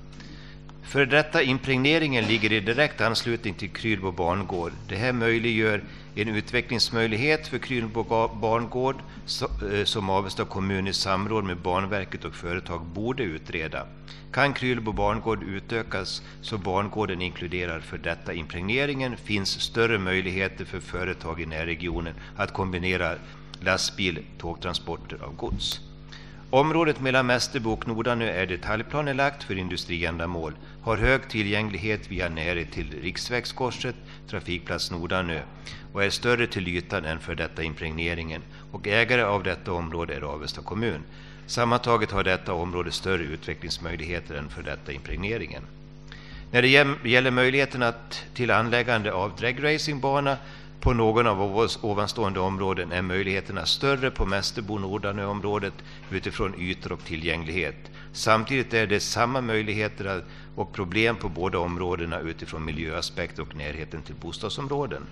[SPEAKER 2] För detta impregneringen ligger i direkt anslutning till Krylbo barngård. Det här möjliggör en utvecklingsmöjlighet för Krylbo barngård eh, som Avesta kommun i samråd med Banverket och företag borde utreda. Kan Krylbo barngård utökas så barngården inkluderar för detta impregneringen finns större möjligheter för företag i närregionen att kombinera lastbil tågtransporter av gods. Området mellan Mästerbo och Nordanö är detaljplanelagt för industriändamål, har hög tillgänglighet via närhet till riksvägskorset, trafikplats Nordanö och är större till ytan än för detta impregneringen och ägare av detta område är Avesta kommun. Sammantaget har detta område större utvecklingsmöjligheter än för detta impregneringen. När det gäller möjligheten att till anläggande av dragracingbana på någon av ovanstående områden är möjligheterna större på Mästerbo Nordanö-området utifrån ytor och tillgänglighet. Samtidigt är det samma möjligheter och problem på båda områdena utifrån miljöaspekt och närheten till bostadsområden.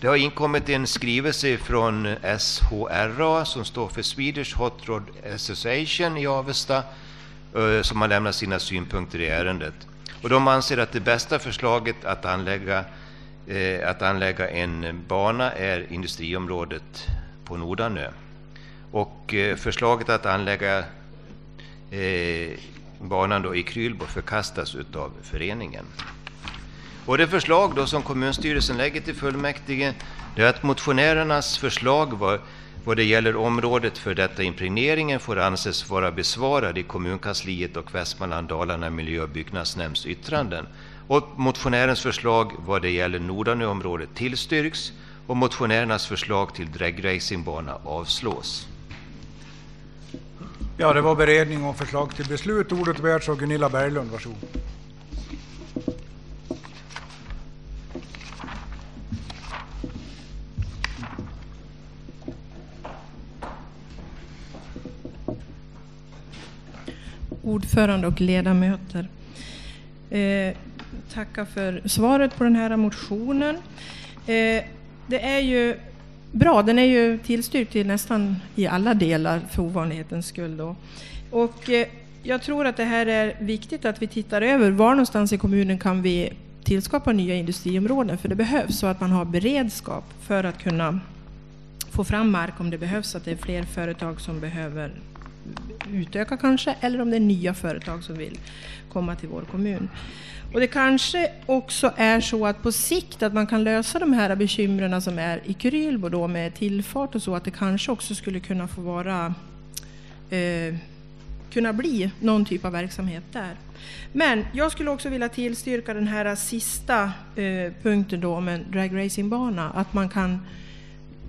[SPEAKER 2] Det har inkommit en skrivelse från SHRA som står för Swedish Hot Rod Association i Avesta som har lämnat sina synpunkter i ärendet. Och de anser att det bästa förslaget att anlägga Eh, att anlägga en bana är industriområdet på Nordanö. Och eh, förslaget att anlägga eh, banan då i Krylbo förkastas av föreningen. Och det förslag då som kommunstyrelsen lägger till fullmäktige det är att motionärernas förslag var, vad det gäller området för detta impregneringen får anses vara besvarad i kommunkansliet och Västmanland Dalarna miljö och byggnadsnämnds yttranden och motionärens förslag vad det gäller Nordanöområdet tillstyrks och motionärernas förslag till dragracingbana avslås.
[SPEAKER 7] Ja, det var beredning och förslag till beslut. Ordet begärts av Gunilla Berglund. Varsågod.
[SPEAKER 8] ordförande och ledamöter. Tacka för svaret på den här motionen. Eh, det är ju bra, den är ju tillstyrkt i nästan i alla delar för ovanlighetens skull. Då. Och, eh, jag tror att det här är viktigt att vi tittar över var någonstans i kommunen kan vi tillskapa nya industriområden, för det behövs, så att man har beredskap för att kunna få fram mark om det behövs, att det är fler företag som behöver utöka kanske, eller om det är nya företag som vill komma till vår kommun. Och det kanske också är så att på sikt att man kan lösa de här bekymren som är i Krylbo då med tillfart och så, att det kanske också skulle kunna få vara eh, kunna bli någon typ av verksamhet där. Men jag skulle också vilja tillstyrka den här sista eh, punkten då om en dragracingbana, att man kan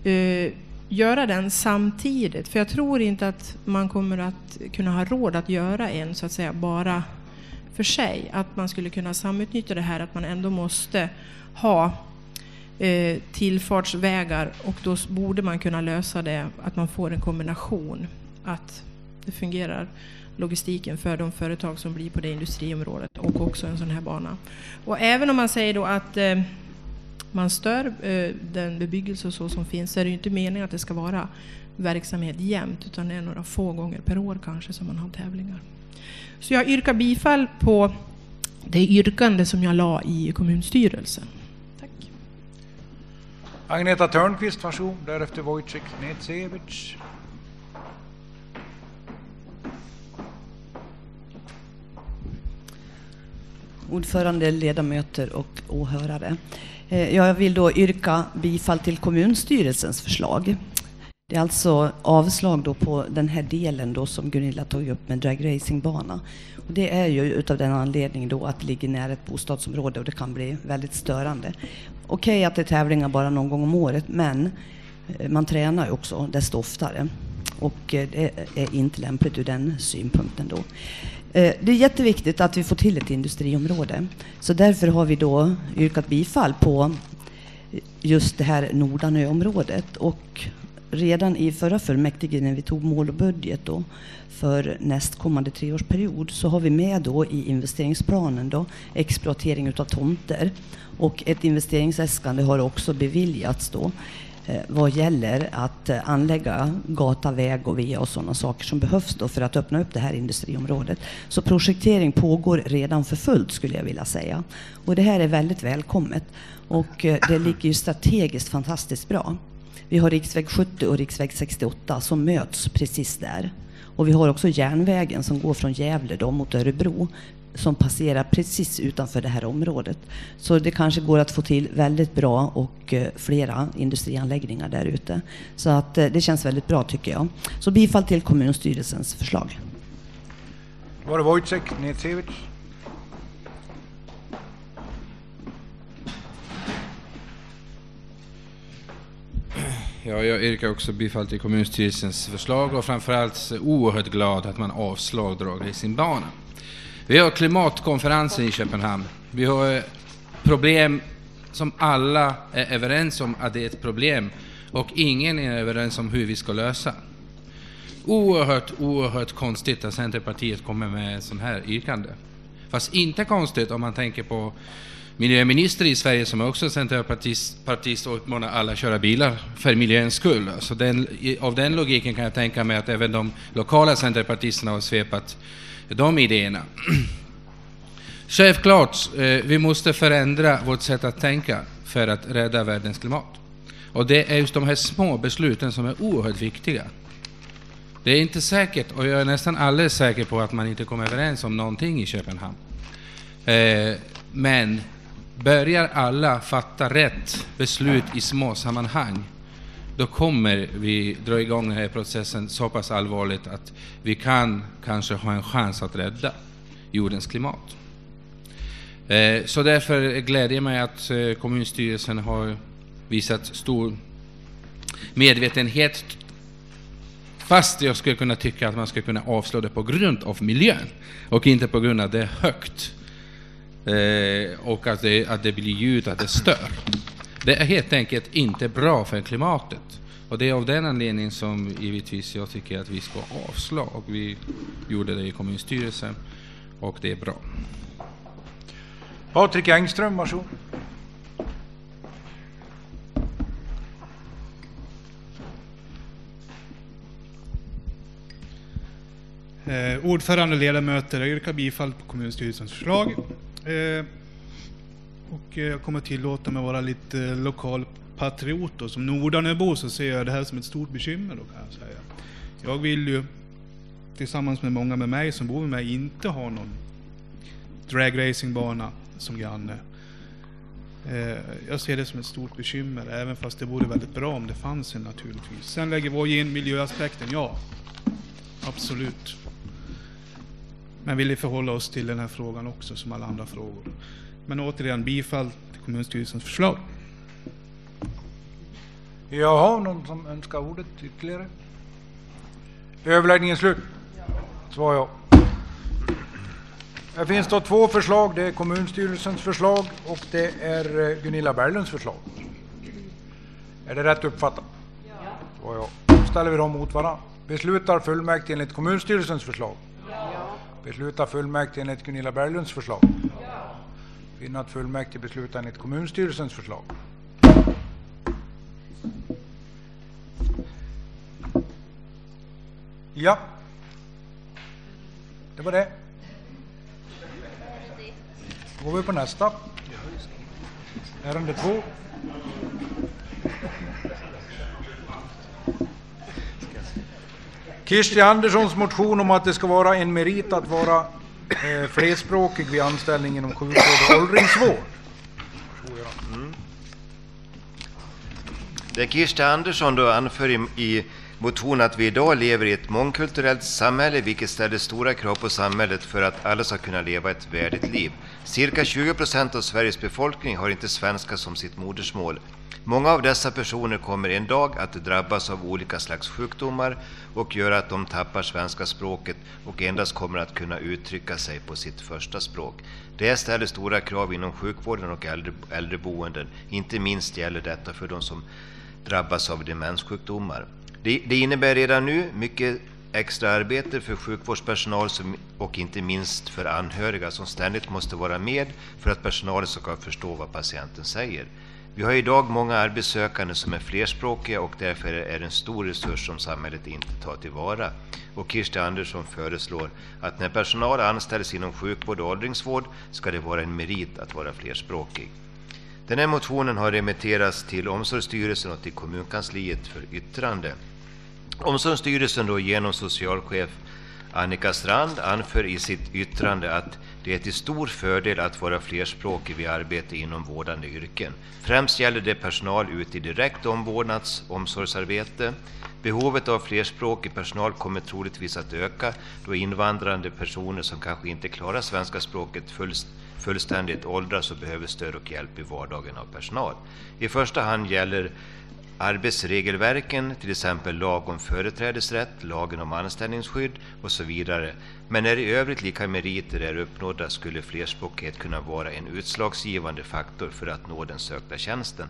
[SPEAKER 8] eh, göra den samtidigt. För jag tror inte att man kommer att kunna ha råd att göra en så att säga bara för sig. Att man skulle kunna samutnyttja det här att man ändå måste ha eh, tillfartsvägar och då borde man kunna lösa det att man får en kombination. Att det fungerar logistiken för de företag som blir på det industriområdet och också en sån här bana. Och även om man säger då att eh, man stör eh, den bebyggelse så som finns så är det ju inte meningen att det ska vara verksamhet jämt utan det är några få gånger per år kanske som man har tävlingar. Så jag yrkar bifall på det yrkande som jag la i kommunstyrelsen. Tack.
[SPEAKER 7] Agneta Törnqvist, varsågod. Därefter Wojciech Netsevich.
[SPEAKER 9] Ordförande, ledamöter och åhörare. Eh, jag vill då yrka bifall till kommunstyrelsens förslag. Det är alltså avslag då på den här delen då som Gunilla tog upp med dragracingbana. Och det är ju utav den anledningen då att det ligger nära ett bostadsområde och det kan bli väldigt störande. Okej okay, att det är tävlingar bara någon gång om året, men eh, man tränar ju också desto oftare. Och eh, det är inte lämpligt ur den synpunkten då. Eh, det är jätteviktigt att vi får till ett industriområde. Så därför har vi då yrkat bifall på just det här Nordanöområdet. Och redan i förra fullmäktige när vi tog mål och budget då, för nästkommande treårsperiod så har vi med då i investeringsplanen då exploatering av tomter. Och ett investeringsäskande har också beviljats då Eh, Eh, vad gäller att eh, anlägga gata, väg och VA och sådana saker som behövs då för att öppna upp det här industriområdet. Så projektering pågår redan för fullt skulle jag vilja säga. Och det här är väldigt välkommet. Och eh, det ligger ju strategiskt fantastiskt bra. Vi har riksväg 70 och riksväg 68 som möts precis där. Och vi har också järnvägen som går från Gävle då mot Örebro som passerar precis utanför det här området. Så det kanske går att få till väldigt bra och eh, flera industrianläggningar där ute. Så att eh, det känns väldigt bra tycker jag. Så bifall till kommunstyrelsens förslag.
[SPEAKER 7] Var det Wojciech Netsevich?
[SPEAKER 10] Ja, jag yrkar också bifall till kommunstyrelsens förslag och framförallt oerhört glad att man avslår dragracingbanan. Vi har klimatkonferensen i Köpenhamn. Vi har eh, problem som alla är överens om att det är ett problem och ingen är överens om hur vi ska lösa. Oerhört, oerhört konstigt att Centerpartiet kommer med en sån här yrkande. Fast inte konstigt om man tänker på miljöminister i Sverige som också är centerpartist och uppmanar alla att köra bilar för miljöns skull. Så den, av den logiken kan jag tänka mig att även de lokala centerpartisterna har svepat de idéerna. Självklart, eh, vi måste förändra vårt sätt att tänka för att rädda världens klimat. Och det är just de här små besluten som är oerhört viktiga. Det är inte säkert, och jag är nästan alldeles säker på att man inte kommer överens om någonting i Köpenhamn. Eh, men börjar alla fatta rätt beslut i små sammanhang då kommer vi dra igång den här processen så pass allvarligt att vi kan kanske ha en chans att rädda jordens klimat. Eh, så därför gläder jag mig att eh, kommunstyrelsen har visat stor medvetenhet Fast jag skulle kunna tycka att man skulle kunna avslå det på grund av miljön och inte på grund av att det är högt eh, och att det, att det blir ljud, att det stör. Det är helt enkelt inte bra för klimatet. Och det är av den anledningen som givetvis jag tycker att vi ska avslå och vi gjorde det i kommunstyrelsen och det är bra.
[SPEAKER 1] Patrik Engström, varsågod.
[SPEAKER 11] Eh, ordförande och ledamöter, jag yrkar bifall på kommunstyrelsens förslag. Eh, och eh, jag kommer tillåta mig vara lite eh, lokal patriot då. Som Nordanöbo så ser jag det här som ett stort bekymmer då kan jag säga. Jag vill ju tillsammans med många med mig som bor med mig inte ha någon dragracingbana som granne. Eh, jag ser det som ett stort bekymmer, även fast det vore väldigt bra om det fanns en naturligtvis. Sen lägger vi in miljöaspekten, ja. Absolut. Men vill förhålla oss till den här frågan också, som alla andra frågor. Men återigen, bifall till kommunstyrelsens förslag.
[SPEAKER 1] Jaha, någon som önskar ordet ytterligare? Överläggningen slut? Svar ja. Här finns då två förslag. Det är kommunstyrelsens förslag och det är eh, Gunilla Berglunds förslag. Är det rätt uppfattat? Ja. Svar ja. Då ställer vi dem mot varandra. Beslutar fullmäktige enligt kommunstyrelsens förslag? Ja. Beslutar fullmäktige enligt Gunilla Berglunds förslag? Ja. Att fullmäktige beslutar enligt kommunstyrelsens förslag? Ja. Det var det. Då går vi på nästa. Ärende två. Kirsti Anderssons motion om att det ska vara en merit att vara eh, flerspråkig vid anställning inom sjukvård och åldringsvård.
[SPEAKER 2] Mm. Det Kirsti Andersson då anför i, i motionen att vi idag lever i ett mångkulturellt samhälle vilket ställer stora krav på samhället för att alla ska kunna leva ett värdigt liv. Cirka 20 procent av Sveriges befolkning har inte svenska som sitt modersmål. Många av dessa personer kommer en dag att drabbas av olika slags sjukdomar och göra att de tappar svenska språket och endast kommer att kunna uttrycka sig på sitt första språk. Det ställer stora krav inom sjukvården och äldre, äldreboenden. Inte minst gäller detta för de som drabbas av demenssjukdomar. Det, det innebär redan nu mycket extra arbete för sjukvårdspersonal som, och inte minst för anhöriga som ständigt måste vara med för att personalen ska förstå vad patienten säger. Vi har idag många arbetssökande som är flerspråkiga och därför är det en stor resurs som samhället inte tar tillvara. Och Kirsti Andersson föreslår att när personal anställs inom sjukvård och åldringsvård ska det vara en merit att vara flerspråkig. Den här motionen har remitterats till Omsorgsstyrelsen och till kommunkansliet för yttrande. Omsorgsstyrelsen då genom socialchef Annika Strand anför i sitt yttrande att det är till stor fördel att vara flerspråkig vid arbete inom vårdande yrken. Främst gäller det personal ute i direkt omvårdnads omsorgsarbete. Behovet av flerspråkig personal kommer troligtvis att öka då invandrande personer som kanske inte klarar svenska språket fullständigt åldras och behöver stöd och hjälp i vardagen av personal. I första hand gäller arbetsregelverken, till exempel lag om företrädesrätt, lagen om anställningsskydd och så vidare. Men när i övrigt lika meriter är uppnådda skulle flerspråkighet kunna vara en utslagsgivande faktor för att nå den sökta tjänsten.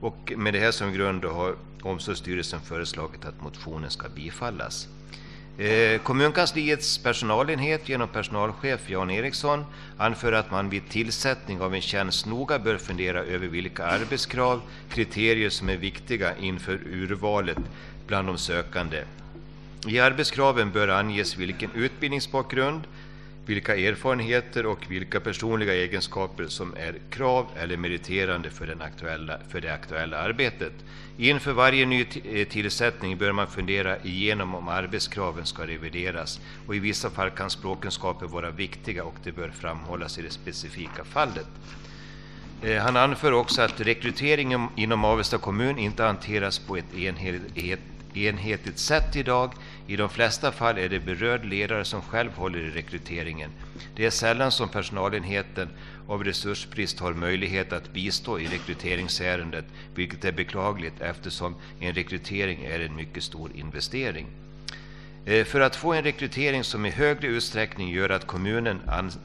[SPEAKER 2] Och med det här som grund har Omsorgsstyrelsen föreslagit att motionen ska bifallas. Eh, kommunkansliets personalenhet genom personalchef Jan Eriksson anför att man vid tillsättning av en tjänst noga bör fundera över vilka arbetskrav, kriterier som är viktiga inför urvalet bland de sökande. I arbetskraven bör anges vilken utbildningsbakgrund, vilka erfarenheter och vilka personliga egenskaper som är krav eller meriterande för, den aktuella, för det aktuella arbetet. Inför varje ny eh, tillsättning bör man fundera igenom om arbetskraven ska revideras och i vissa fall kan språkkunskaper vara viktiga och det bör framhållas i det specifika fallet. Eh, han anför också att rekryteringen inom Avesta kommun inte hanteras på ett enhetligt sätt idag. I de flesta fall är det berörd ledare som själv håller i rekryteringen. Det är sällan som personalenheten av resursbrist har möjlighet att bistå i rekryteringsärendet, vilket är beklagligt eftersom en rekrytering är en mycket stor investering. Eh, för att få en rekrytering som i högre utsträckning gör att kommunen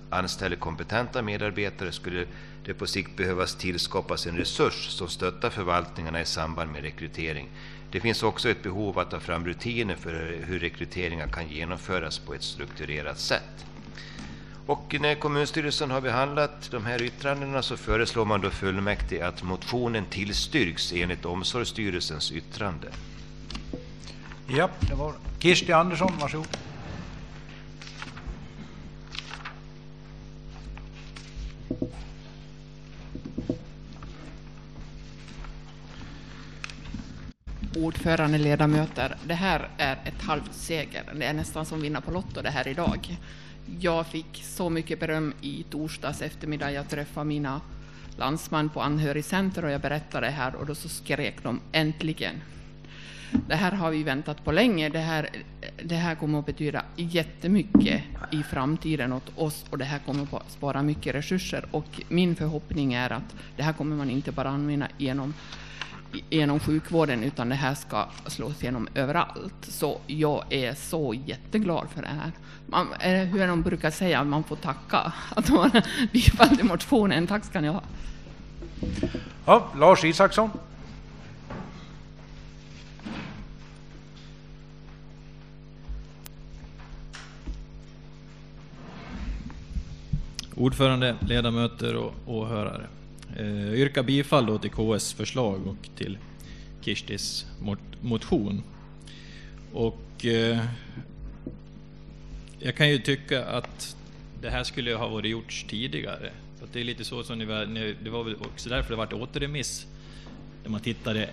[SPEAKER 2] anställer kompetenta medarbetare skulle det på sikt behövas tillskapas en resurs som stöttar förvaltningarna i samband med rekrytering. Det finns också ett behov att ta fram rutiner för hur rekryteringar kan genomföras på ett strukturerat sätt. Och när kommunstyrelsen har behandlat de här yttrandena så föreslår man då fullmäktige att motionen tillstyrks enligt omsorgsstyrelsens yttrande.
[SPEAKER 1] Ja, det var Kirsti Andersson, varsågod.
[SPEAKER 12] Ordförande, ledamöter. Det här är ett halvt seger. Det är nästan som vinna på Lotto det här idag. Jag fick så mycket beröm i torsdags eftermiddag. Jag träffade mina landsman på anhörigcenter och jag berättade det här och då så skrek de äntligen. Det här har vi väntat på länge. Det här, det här kommer att betyda jättemycket i framtiden åt oss och det här kommer att spara mycket resurser. Och min förhoppning är att det här kommer man inte bara använda genom genom sjukvården, utan det här ska slås igenom överallt. Så jag är så jätteglad för det här. Man, hur de brukar säga, man får tacka att man bifall till motionen. Tack ska ni ha.
[SPEAKER 1] Ja, Lars Isaksson.
[SPEAKER 13] Ordförande, ledamöter och åhörare. Eh, jag yrkar bifall då till KS förslag och till Kirstis motion. Och eh, jag kan ju tycka att det här skulle ha varit gjorts tidigare. För det är lite så som ni var, det var väl också därför det varit återremiss. När man tittade,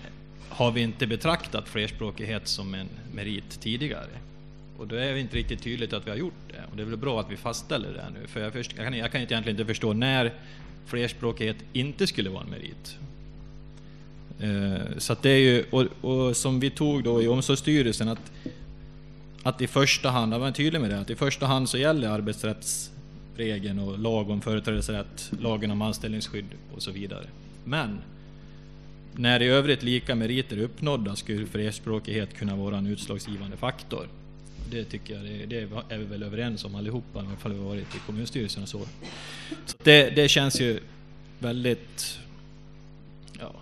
[SPEAKER 13] har vi inte betraktat flerspråkighet som en merit tidigare? Och då är det inte riktigt tydligt att vi har gjort det. Och det är väl bra att vi fastställer det nu. För jag, först, jag, kan, jag kan egentligen inte förstå när flerspråkighet inte skulle vara en merit. Eh, så det är ju, och, och, som vi tog då i omsorgsstyrelsen, att, att i första hand, jag var tydlig med det, att i första hand så gäller arbetsrättsregeln och lag om företrädesrätt, lagen om anställningsskydd och så vidare. Men när i övrigt lika meriter är uppnådda skulle flerspråkighet kunna vara en utslagsgivande faktor. Det tycker jag, det, det, är vi väl överens om allihopa, i alla fall vi har varit i kommunstyrelsen och så. så det, det känns ju väldigt ja,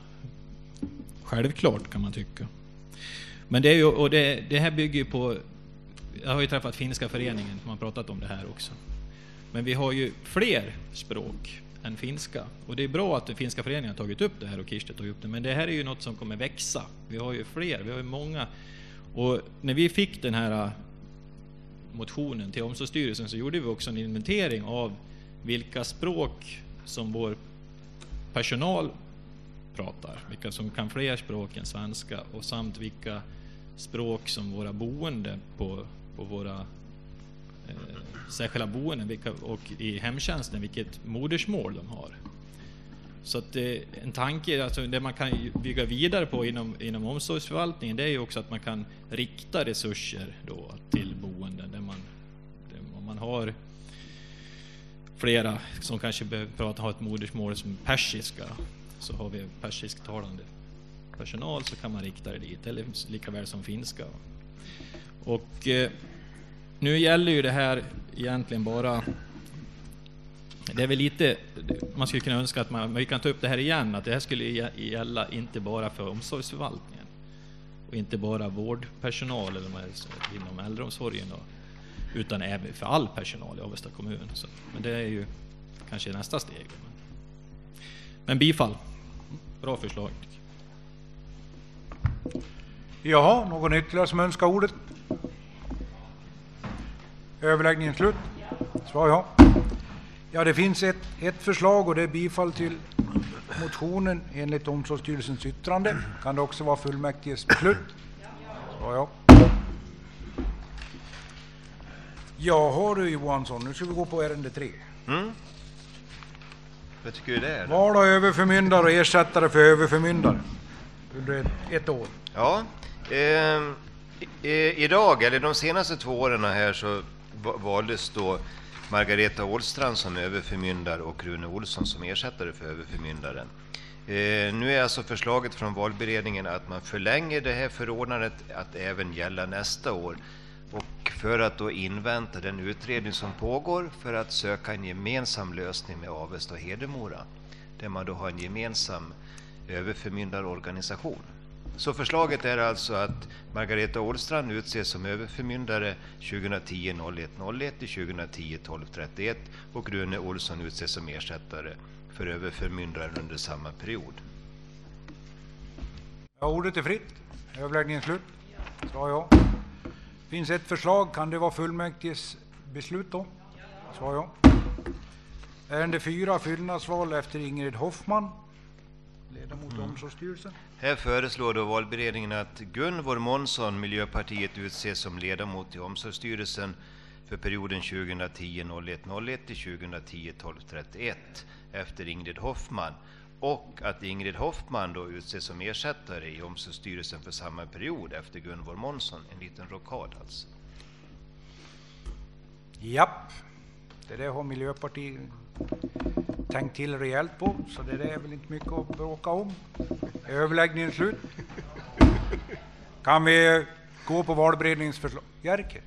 [SPEAKER 13] självklart kan man tycka. Men det, är ju, och det, det här bygger ju på, jag har ju träffat finska föreningen som har pratat om det här också. Men vi har ju fler språk än finska. Och det är bra att den finska föreningen har tagit upp det här och Kirsti tog upp det, men det här är ju något som kommer växa. Vi har ju fler, vi har ju många. Och när vi fick den här motionen till omsorgsstyrelsen så gjorde vi också en inventering av vilka språk som vår personal pratar, vilka som kan fler språk än svenska och samt vilka språk som våra boende på, på våra eh, särskilda boenden vilka, och i hemtjänsten, vilket modersmål de har. Så att eh, en tanke, alltså det man kan bygga vidare på inom, inom omsorgsförvaltningen, det är ju också att man kan rikta resurser då till boende man har flera som kanske behöver prata, har ett modersmål som persiska, så har vi persisktalande personal så kan man rikta det dit, eller lika väl som finska. Och eh, nu gäller ju det här egentligen bara det är väl lite, man skulle kunna önska att man, vi kan ta upp det här igen, att det här skulle gälla inte bara för omsorgsförvaltningen och inte bara vårdpersonal eller inom äldreomsorgen, då, utan även för all personal i Avesta kommun. Så, men det är ju kanske nästa steg. Men bifall. Bra förslag.
[SPEAKER 1] Jaha, någon ytterligare som önskar ordet? Överläggningen slut? Svar ja. Ja, det finns ett, ett förslag och det är bifall till motionen enligt Omsorgsstyrelsens yttrande. Kan det också vara fullmäktiges beslut? Ja, ja. Jaha du Johansson, nu ska vi gå på ärende tre.
[SPEAKER 2] Mm. Vad tycker du det är?
[SPEAKER 1] Val av överförmyndare och ersättare för överförmyndare under ett, ett år.
[SPEAKER 2] Ja, Eh, i, idag, eller de senaste två åren här, så valdes då Margareta Ålstrand som överförmyndare och Rune Olsson som ersättare för överförmyndaren. Eh, nu är alltså förslaget från valberedningen att man förlänger det här förordnandet att även gälla nästa år. För att då invänta den utredning som pågår för att söka en gemensam lösning med Avesta och Hedemora. Där man då har en gemensam överförmyndarorganisation. Så förslaget är alltså att Margareta Ålstrand utses som överförmyndare 2010 01 01 till 2010 12 31 och Rune Olsson utses som ersättare för överförmyndaren under samma period.
[SPEAKER 1] Ja, ordet är fritt. Överläggningen slut. Svar ja. Finns ett förslag. Kan det vara fullmäktiges beslut då? Svar ja. Ärende 4, fyllnadsval efter Ingrid Hoffman. Ledamot mm. omsorgsstyrelsen.
[SPEAKER 2] Här föreslår då valberedningen att Gunvor Månsson, Miljöpartiet, utses som ledamot i omsorgsstyrelsen för perioden 2010 01 01 till 2010 12 31 efter Ingrid Hoffman och att Ingrid Hoffman då utses som ersättare i omsorgsstyrelsen för samma period efter Gunvor Månsson. En liten rockad alltså.
[SPEAKER 1] Japp, det där har Miljöpartiet tänkt till rejält på, så det där är väl inte mycket att bråka om. Är överläggningen slut? Kan vi gå på valberedningens förslag? Jerker?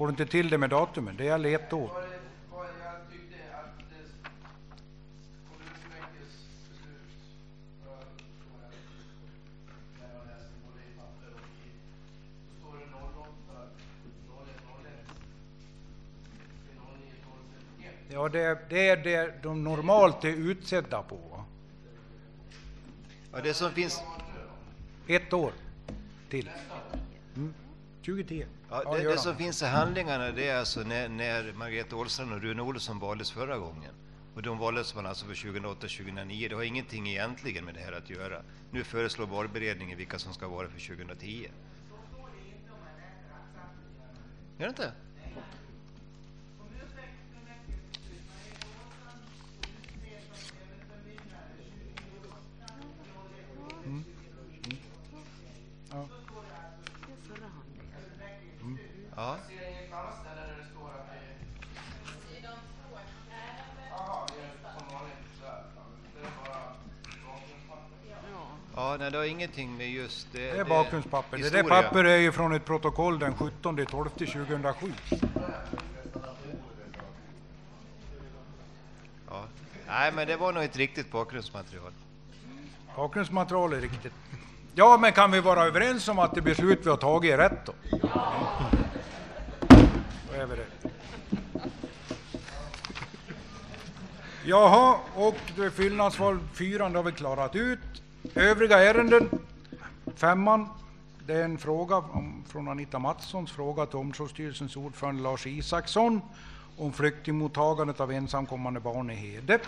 [SPEAKER 1] Får du inte till det med datumen? Det gäller ett år. Ja, det, det är det de normalt är utsedda på.
[SPEAKER 2] Ja, det som finns...
[SPEAKER 1] Ett år till. Mm. 2010.
[SPEAKER 2] Ja, det, det som finns i handlingarna det är alltså när, när Margareta Ålstrand och Rune Olsson valdes förra gången. Och de valdes man alltså för 2008-2009. Det har ingenting egentligen med det här att göra. Nu föreslår valberedningen vilka som ska vara för 2010. Gör det inte? Mm. Mm. Ja. Ja. Ja, nej, det har ingenting med just det.
[SPEAKER 1] Det är bakgrundspapper. Det där papper är ju från ett protokoll den 17 12 2007.
[SPEAKER 2] Ja. Nej, men det var nog ett riktigt bakgrundsmaterial.
[SPEAKER 1] Bakgrundsmaterial är riktigt. Ja, men kan vi vara överens om att det beslut vi har tagit är rätt då? Ja över det. Jaha, och fyllnadsval fyran har vi klarat ut. Övriga ärenden, femman, det är en fråga om, från Anita Mattssons fråga till Omsorgsstyrelsens ordförande Lars Isaksson om flyktingmottagandet av ensamkommande barn i Hede.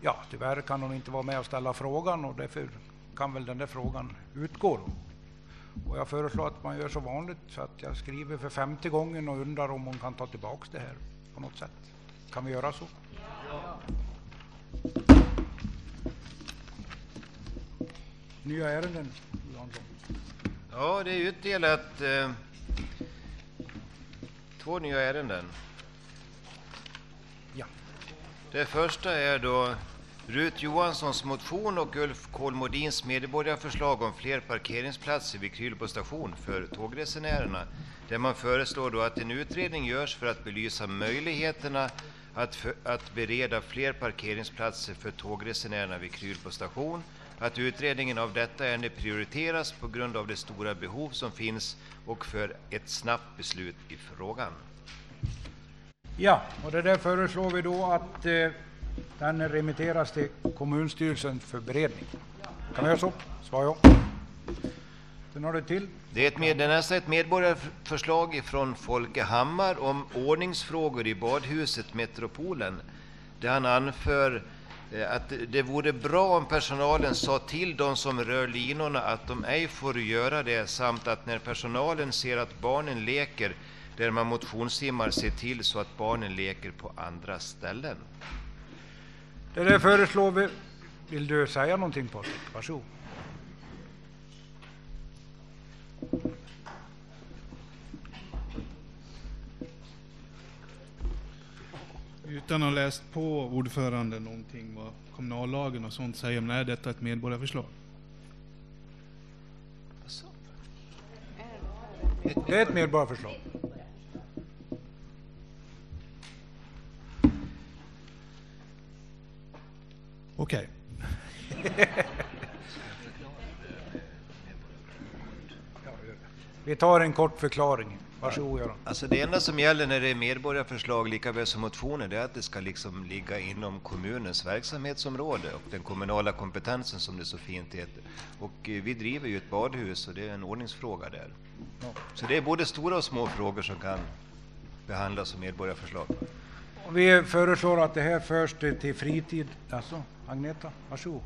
[SPEAKER 1] Ja, tyvärr kan hon inte vara med och ställa frågan och därför kan väl den där frågan utgå. Och jag föreslår att man gör så vanligt så att jag skriver för femte gången och undrar om hon kan ta tillbaks det här på något sätt. Kan vi göra så? Ja. Nya ärenden, Jansson?
[SPEAKER 2] Ja, det är utdelat eh, två nya ärenden.
[SPEAKER 1] Ja.
[SPEAKER 2] Det första är då Rut Johanssons motion och Ulf Kolmodins medborgarförslag om fler parkeringsplatser vid Krylbo station för tågresenärerna. Där man föreslår då att en utredning görs för att belysa möjligheterna att, för, att bereda fler parkeringsplatser för tågresenärerna vid Krylbo station. Att utredningen av detta ärende prioriteras på grund av det stora behov som finns och för ett snabbt beslut i frågan.
[SPEAKER 1] Ja, och det där föreslår vi då att eh, den remitteras till kommunstyrelsen för beredning. Kan vi göra så? Svar ja. Den har du till.
[SPEAKER 2] Det är ett, med, är ett medborgarförslag från Folke Hammar om ordningsfrågor i badhuset Metropolen. Där han anför eh, att det vore bra om personalen sa till de som rör linorna att de ej får göra det samt att när personalen ser att barnen leker där man motionstimmar se till så att barnen leker på andra ställen.
[SPEAKER 1] Det där föreslår vi. Vill du säga någonting Patrik? Varsågod.
[SPEAKER 11] Utan att ha läst på ordförande någonting vad kommunallagen och sånt säger, men är detta ett medborgarförslag?
[SPEAKER 1] Det är ett medborgarförslag.
[SPEAKER 11] Okej.
[SPEAKER 1] Vi tar en kort förklaring. Varsågod Göran.
[SPEAKER 2] Alltså det enda som gäller när det är medborgarförslag lika väl som motioner, det är att det ska liksom ligga inom kommunens verksamhetsområde och den kommunala kompetensen som det så fint heter. Och eh, vi driver ju ett badhus och det är en ordningsfråga där. Så det är både stora och små frågor som kan behandlas som medborgarförslag.
[SPEAKER 1] Och Vi föreslår att det här förs till fritid. Alltså, Agneta, varsågod.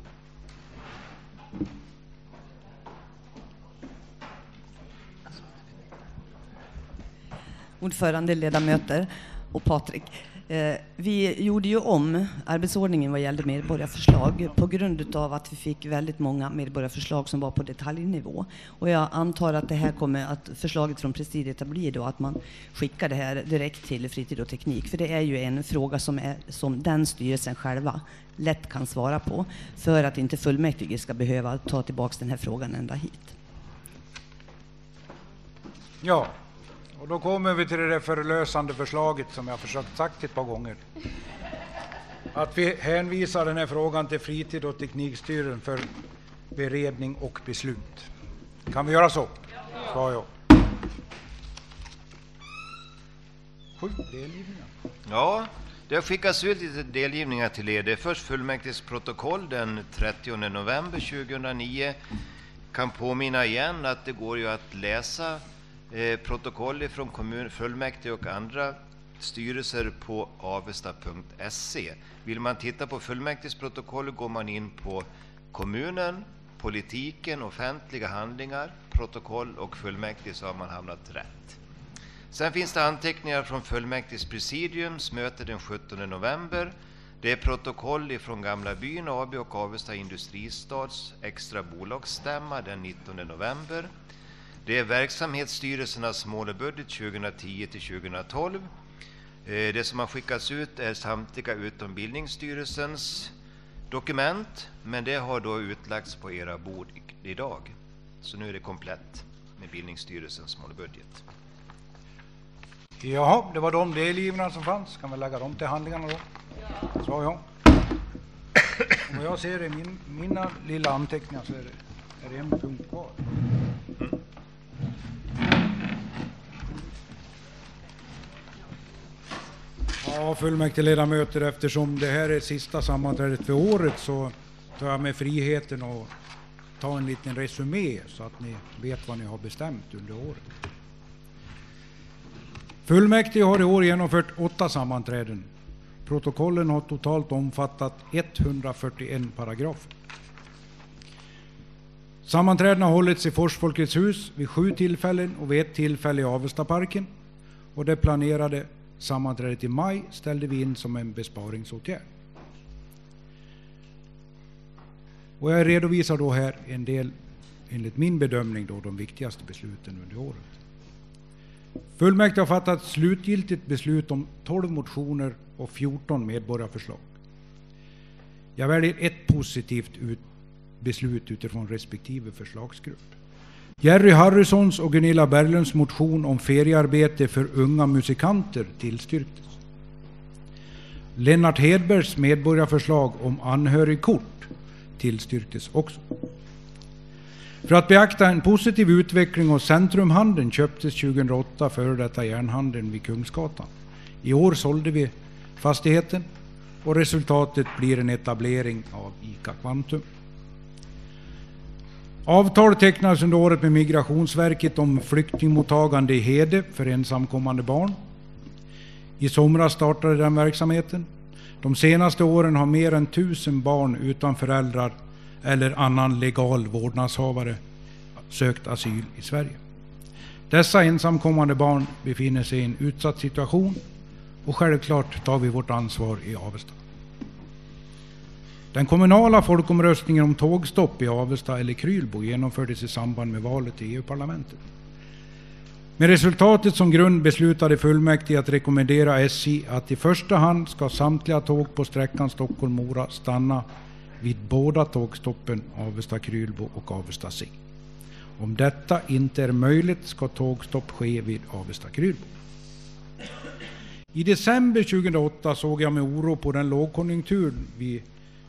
[SPEAKER 9] ordförande, ledamöter och Patrik. Eh, Vi gjorde ju om arbetsordningen vad gällde medborgarförslag på grund av att vi fick väldigt många medborgarförslag som var på detaljnivå. Och jag antar att det här kommer att förslaget från presidiet att bli då att man skickar det här direkt till fritid och teknik. För det är ju en fråga som, är, som den styrelsen själva lätt kan svara på för att inte fullmäktige ska behöva ta tillbaka den här frågan ända hit.
[SPEAKER 1] Ja, och då kommer vi till det där förlösande förslaget som jag försökt sagt ett par gånger. Att vi hänvisar den här frågan till fritid och teknikstyrelsen för beredning och beslut. Kan vi göra så? Svar ja. Sju delgivningar.
[SPEAKER 2] Ja, det har skickats ut lite delgivningar till er. Det är först fullmäktiges protokoll den 30 november 2009. Kan påminna igen att det går ju att läsa eh, protokoll från kommun, fullmäktige och andra styrelser på avesta.se. Vill man titta på fullmäktiges protokoll går man in på kommunen, politiken, offentliga handlingar, protokoll och fullmäktige så har man hamnat rätt. Sen finns det anteckningar från fullmäktiges presidiums möte den 17 november. Det är protokoll från Gamla byn AB och Avesta Industristads extra bolagsstämma den 19 november. Det är verksamhetsstyrelsernas mål och budget 2010 till 2012. Eh, Det som har skickats ut är samtliga utom bildningsstyrelsens dokument, men det har då utlagts på era bord idag. Så nu är det komplett med bildningsstyrelsens mål och budget.
[SPEAKER 1] Jaha, det var de delgivningar som fanns. Kan vi lägga dem till handlingarna då? Svar ja. Och jag ser i min, mina lilla anteckningar så är det, är det en punkt kvar. Ja, fullmäktigeledamöter, eftersom det här är sista sammanträdet för året så tar jag mig friheten att ta en liten resumé så att ni vet vad ni har bestämt under året. Fullmäktige har i år genomfört åtta sammanträden. Protokollen har totalt omfattat 141 paragrafer. Sammanträdena har hållits i Fors Folkets hus vid sju tillfällen och vid ett tillfälle i Avestaparken. Och det planerade sammanträdet i maj ställde vi in som en besparingsåtgärd. Och jag redovisar då här en del, enligt min bedömning, då, de viktigaste besluten under året. Fullmäktige har fattat slutgiltigt beslut om 12 motioner och 14 medborgarförslag. Jag väljer ett positivt ut beslut utifrån respektive förslagsgrupp. Jerry Harrisons och Gunilla Berglunds motion om feriearbete för unga musikanter tillstyrktes. Lennart Hedbergs medborgarförslag om anhörigkort tillstyrktes också. För att beakta en positiv utveckling av Centrumhandeln köptes 2008 före detta järnhandeln vid Kungsgatan. I år sålde vi fastigheten och resultatet blir en etablering av ICA Quantum. Avtal tecknades under året med Migrationsverket om flyktingmottagande i Hede för ensamkommande barn. I somras startade den verksamheten. De senaste åren har mer än tusen barn utan föräldrar eller annan legal vårdnadshavare sökt asyl i Sverige. Dessa ensamkommande barn befinner sig i en utsatt situation och självklart tar vi vårt ansvar i Avesta. Den kommunala folkomröstningen om tågstopp i Avesta eller Krylbo genomfördes i samband med valet till EU-parlamentet. Med resultatet som grund beslutade fullmäktige att rekommendera SJ att i första hand ska samtliga tåg på sträckan Stockholm-Mora stanna vid båda tågstoppen Avesta-Krylbo och Avesta C. Om detta inte är möjligt ska tågstopp ske vid Avesta-Krylbo. I december 2008 såg jag med oro på den lågkonjunktur vi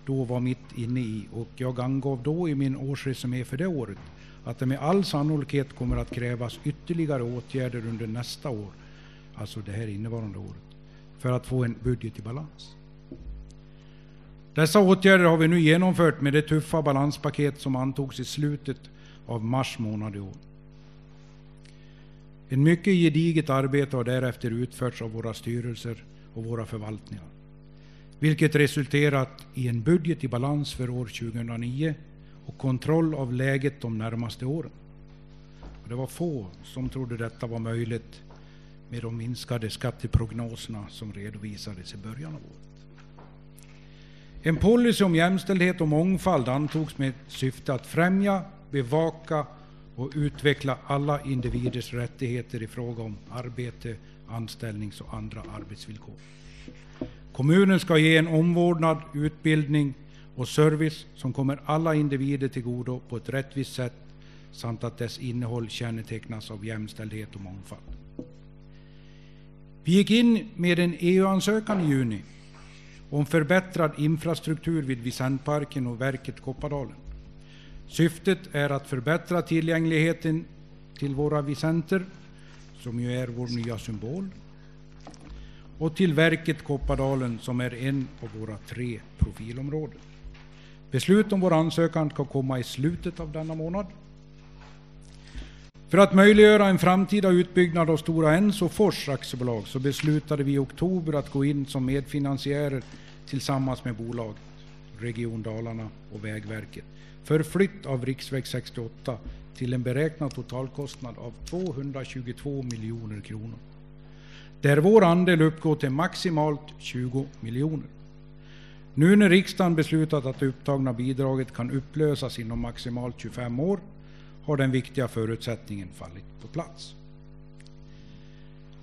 [SPEAKER 1] då var mitt inne i och jag angav då i min årsresumé för det året att det med all sannolikhet kommer att krävas ytterligare åtgärder under nästa år, alltså det här innevarande året, för att få en budget i balans. Dessa åtgärder har vi nu genomfört med det tuffa balanspaket som antogs i slutet av mars månad i år. En mycket gediget arbete har därefter utförts av våra styrelser och våra förvaltningar, vilket resulterat i en budget i balans för år 2009 och kontroll av läget de närmaste åren. Och det var få som trodde detta var möjligt med de minskade skatteprognoserna som redovisades i början av året. En policy om jämställdhet och mångfald antogs med syfte att främja, bevaka och utveckla alla individers rättigheter i fråga om arbete, anställnings och andra arbetsvillkor. Kommunen ska ge en omvårdnad, utbildning och service som kommer alla individer till godo på ett rättvist sätt samt att dess innehåll kännetecknas av jämställdhet och mångfald. Vi gick in med en EU-ansökan i juni om förbättrad infrastruktur vid Visentparken och verket Koppardalen. Syftet är att förbättra tillgängligheten till våra visenter, som ju är vår nya symbol, och till verket Koppardalen som är en av våra tre profilområden. Beslut om vår ansökan ska komma i slutet av denna månad. För att möjliggöra en framtida utbyggnad av Stora Enso Fors AB så beslutade vi i oktober att gå in som medfinansiärer tillsammans med bolaget, Region Dalarna och Vägverket för flytt av riksväg 68 till en beräknad totalkostnad av 222 miljoner kronor. Där vår andel uppgår till maximalt 20 miljoner. Nu när riksdagen beslutat att det upptagna bidraget kan upplösas inom maximalt 25 år har den viktiga förutsättningen fallit på plats.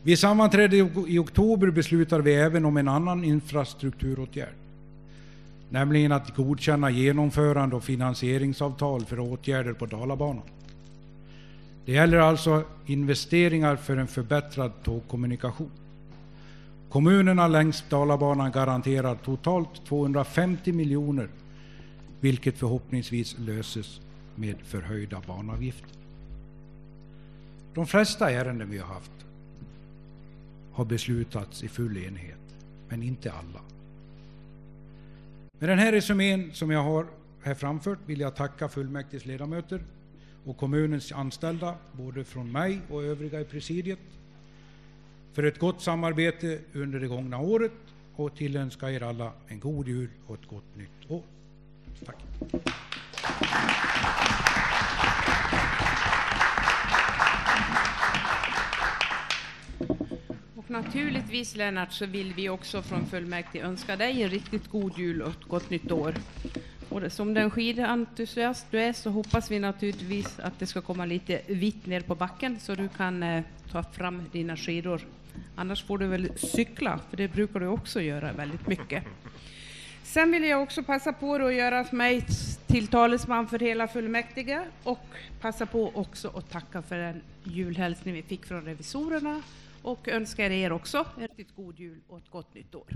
[SPEAKER 1] Vid sammanträdet i oktober beslutade vi även om en annan infrastrukturåtgärd, nämligen att godkänna genomförande och finansieringsavtal för åtgärder på Dalabanan. Det gäller alltså investeringar för en förbättrad tågkommunikation. Kommunerna längs Dalabanan garanterar totalt 250 miljoner, vilket förhoppningsvis löses med förhöjda banavgifter. De flesta ärenden vi har haft har beslutats i full enighet, men inte alla. Med den här resumén som jag har här framfört vill jag tacka fullmäktiges ledamöter och kommunens anställda, både från mig och övriga i presidiet, för ett gott samarbete under det gångna året och tillönska er alla en god jul och ett gott nytt år. Tack.
[SPEAKER 7] Och naturligtvis Lennart så vill vi också från fullmäktige önska dig en riktigt god jul och ett gott nytt år. Och det, som den skidentusiast du är så hoppas vi naturligtvis att det ska komma lite vitt ner på backen så du kan eh, ta fram dina skidor. Annars får du väl cykla, för det brukar du också göra väldigt mycket. Sen vill jag också passa på att göra mig till talesman för hela fullmäktige och passa på också att tacka för den julhälsning vi fick från revisorerna och önskar er också en riktigt god jul och ett gott nytt år.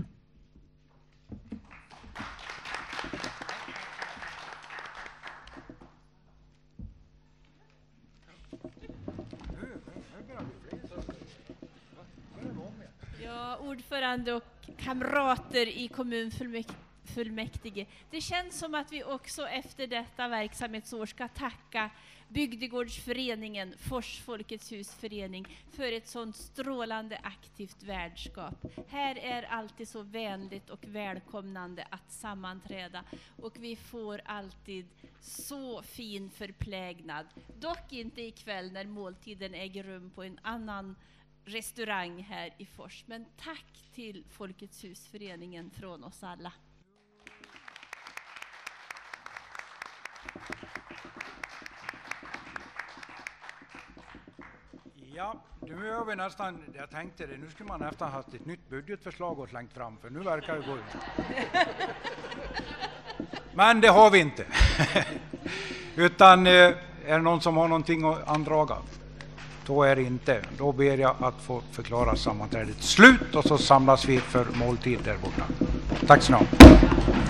[SPEAKER 3] Ja, ordförande och kamrater i kommunfullmäktige. Det känns som att vi också efter detta verksamhetsår ska tacka Bygdegårdsföreningen, Fors Folkets husförening, för ett sådant strålande aktivt värdskap. Här är alltid så vänligt och välkomnande att sammanträda och vi får alltid så fin förplägnad. Dock inte ikväll när måltiden äger rum på en annan restaurang här i Fors. Men tack till Folkets husföreningen från oss alla.
[SPEAKER 1] Ja, nu är vi nästan, jag tänkte det, nu skulle man nästan haft ett nytt budgetförslag och slängt fram, för nu verkar det gå ut. Men det har vi inte. Utan eh, är det någon som har någonting att andraga? Så är det inte. Då ber jag att få förklara sammanträdet slut och så samlas vi för måltid där borta. Tack så mycket.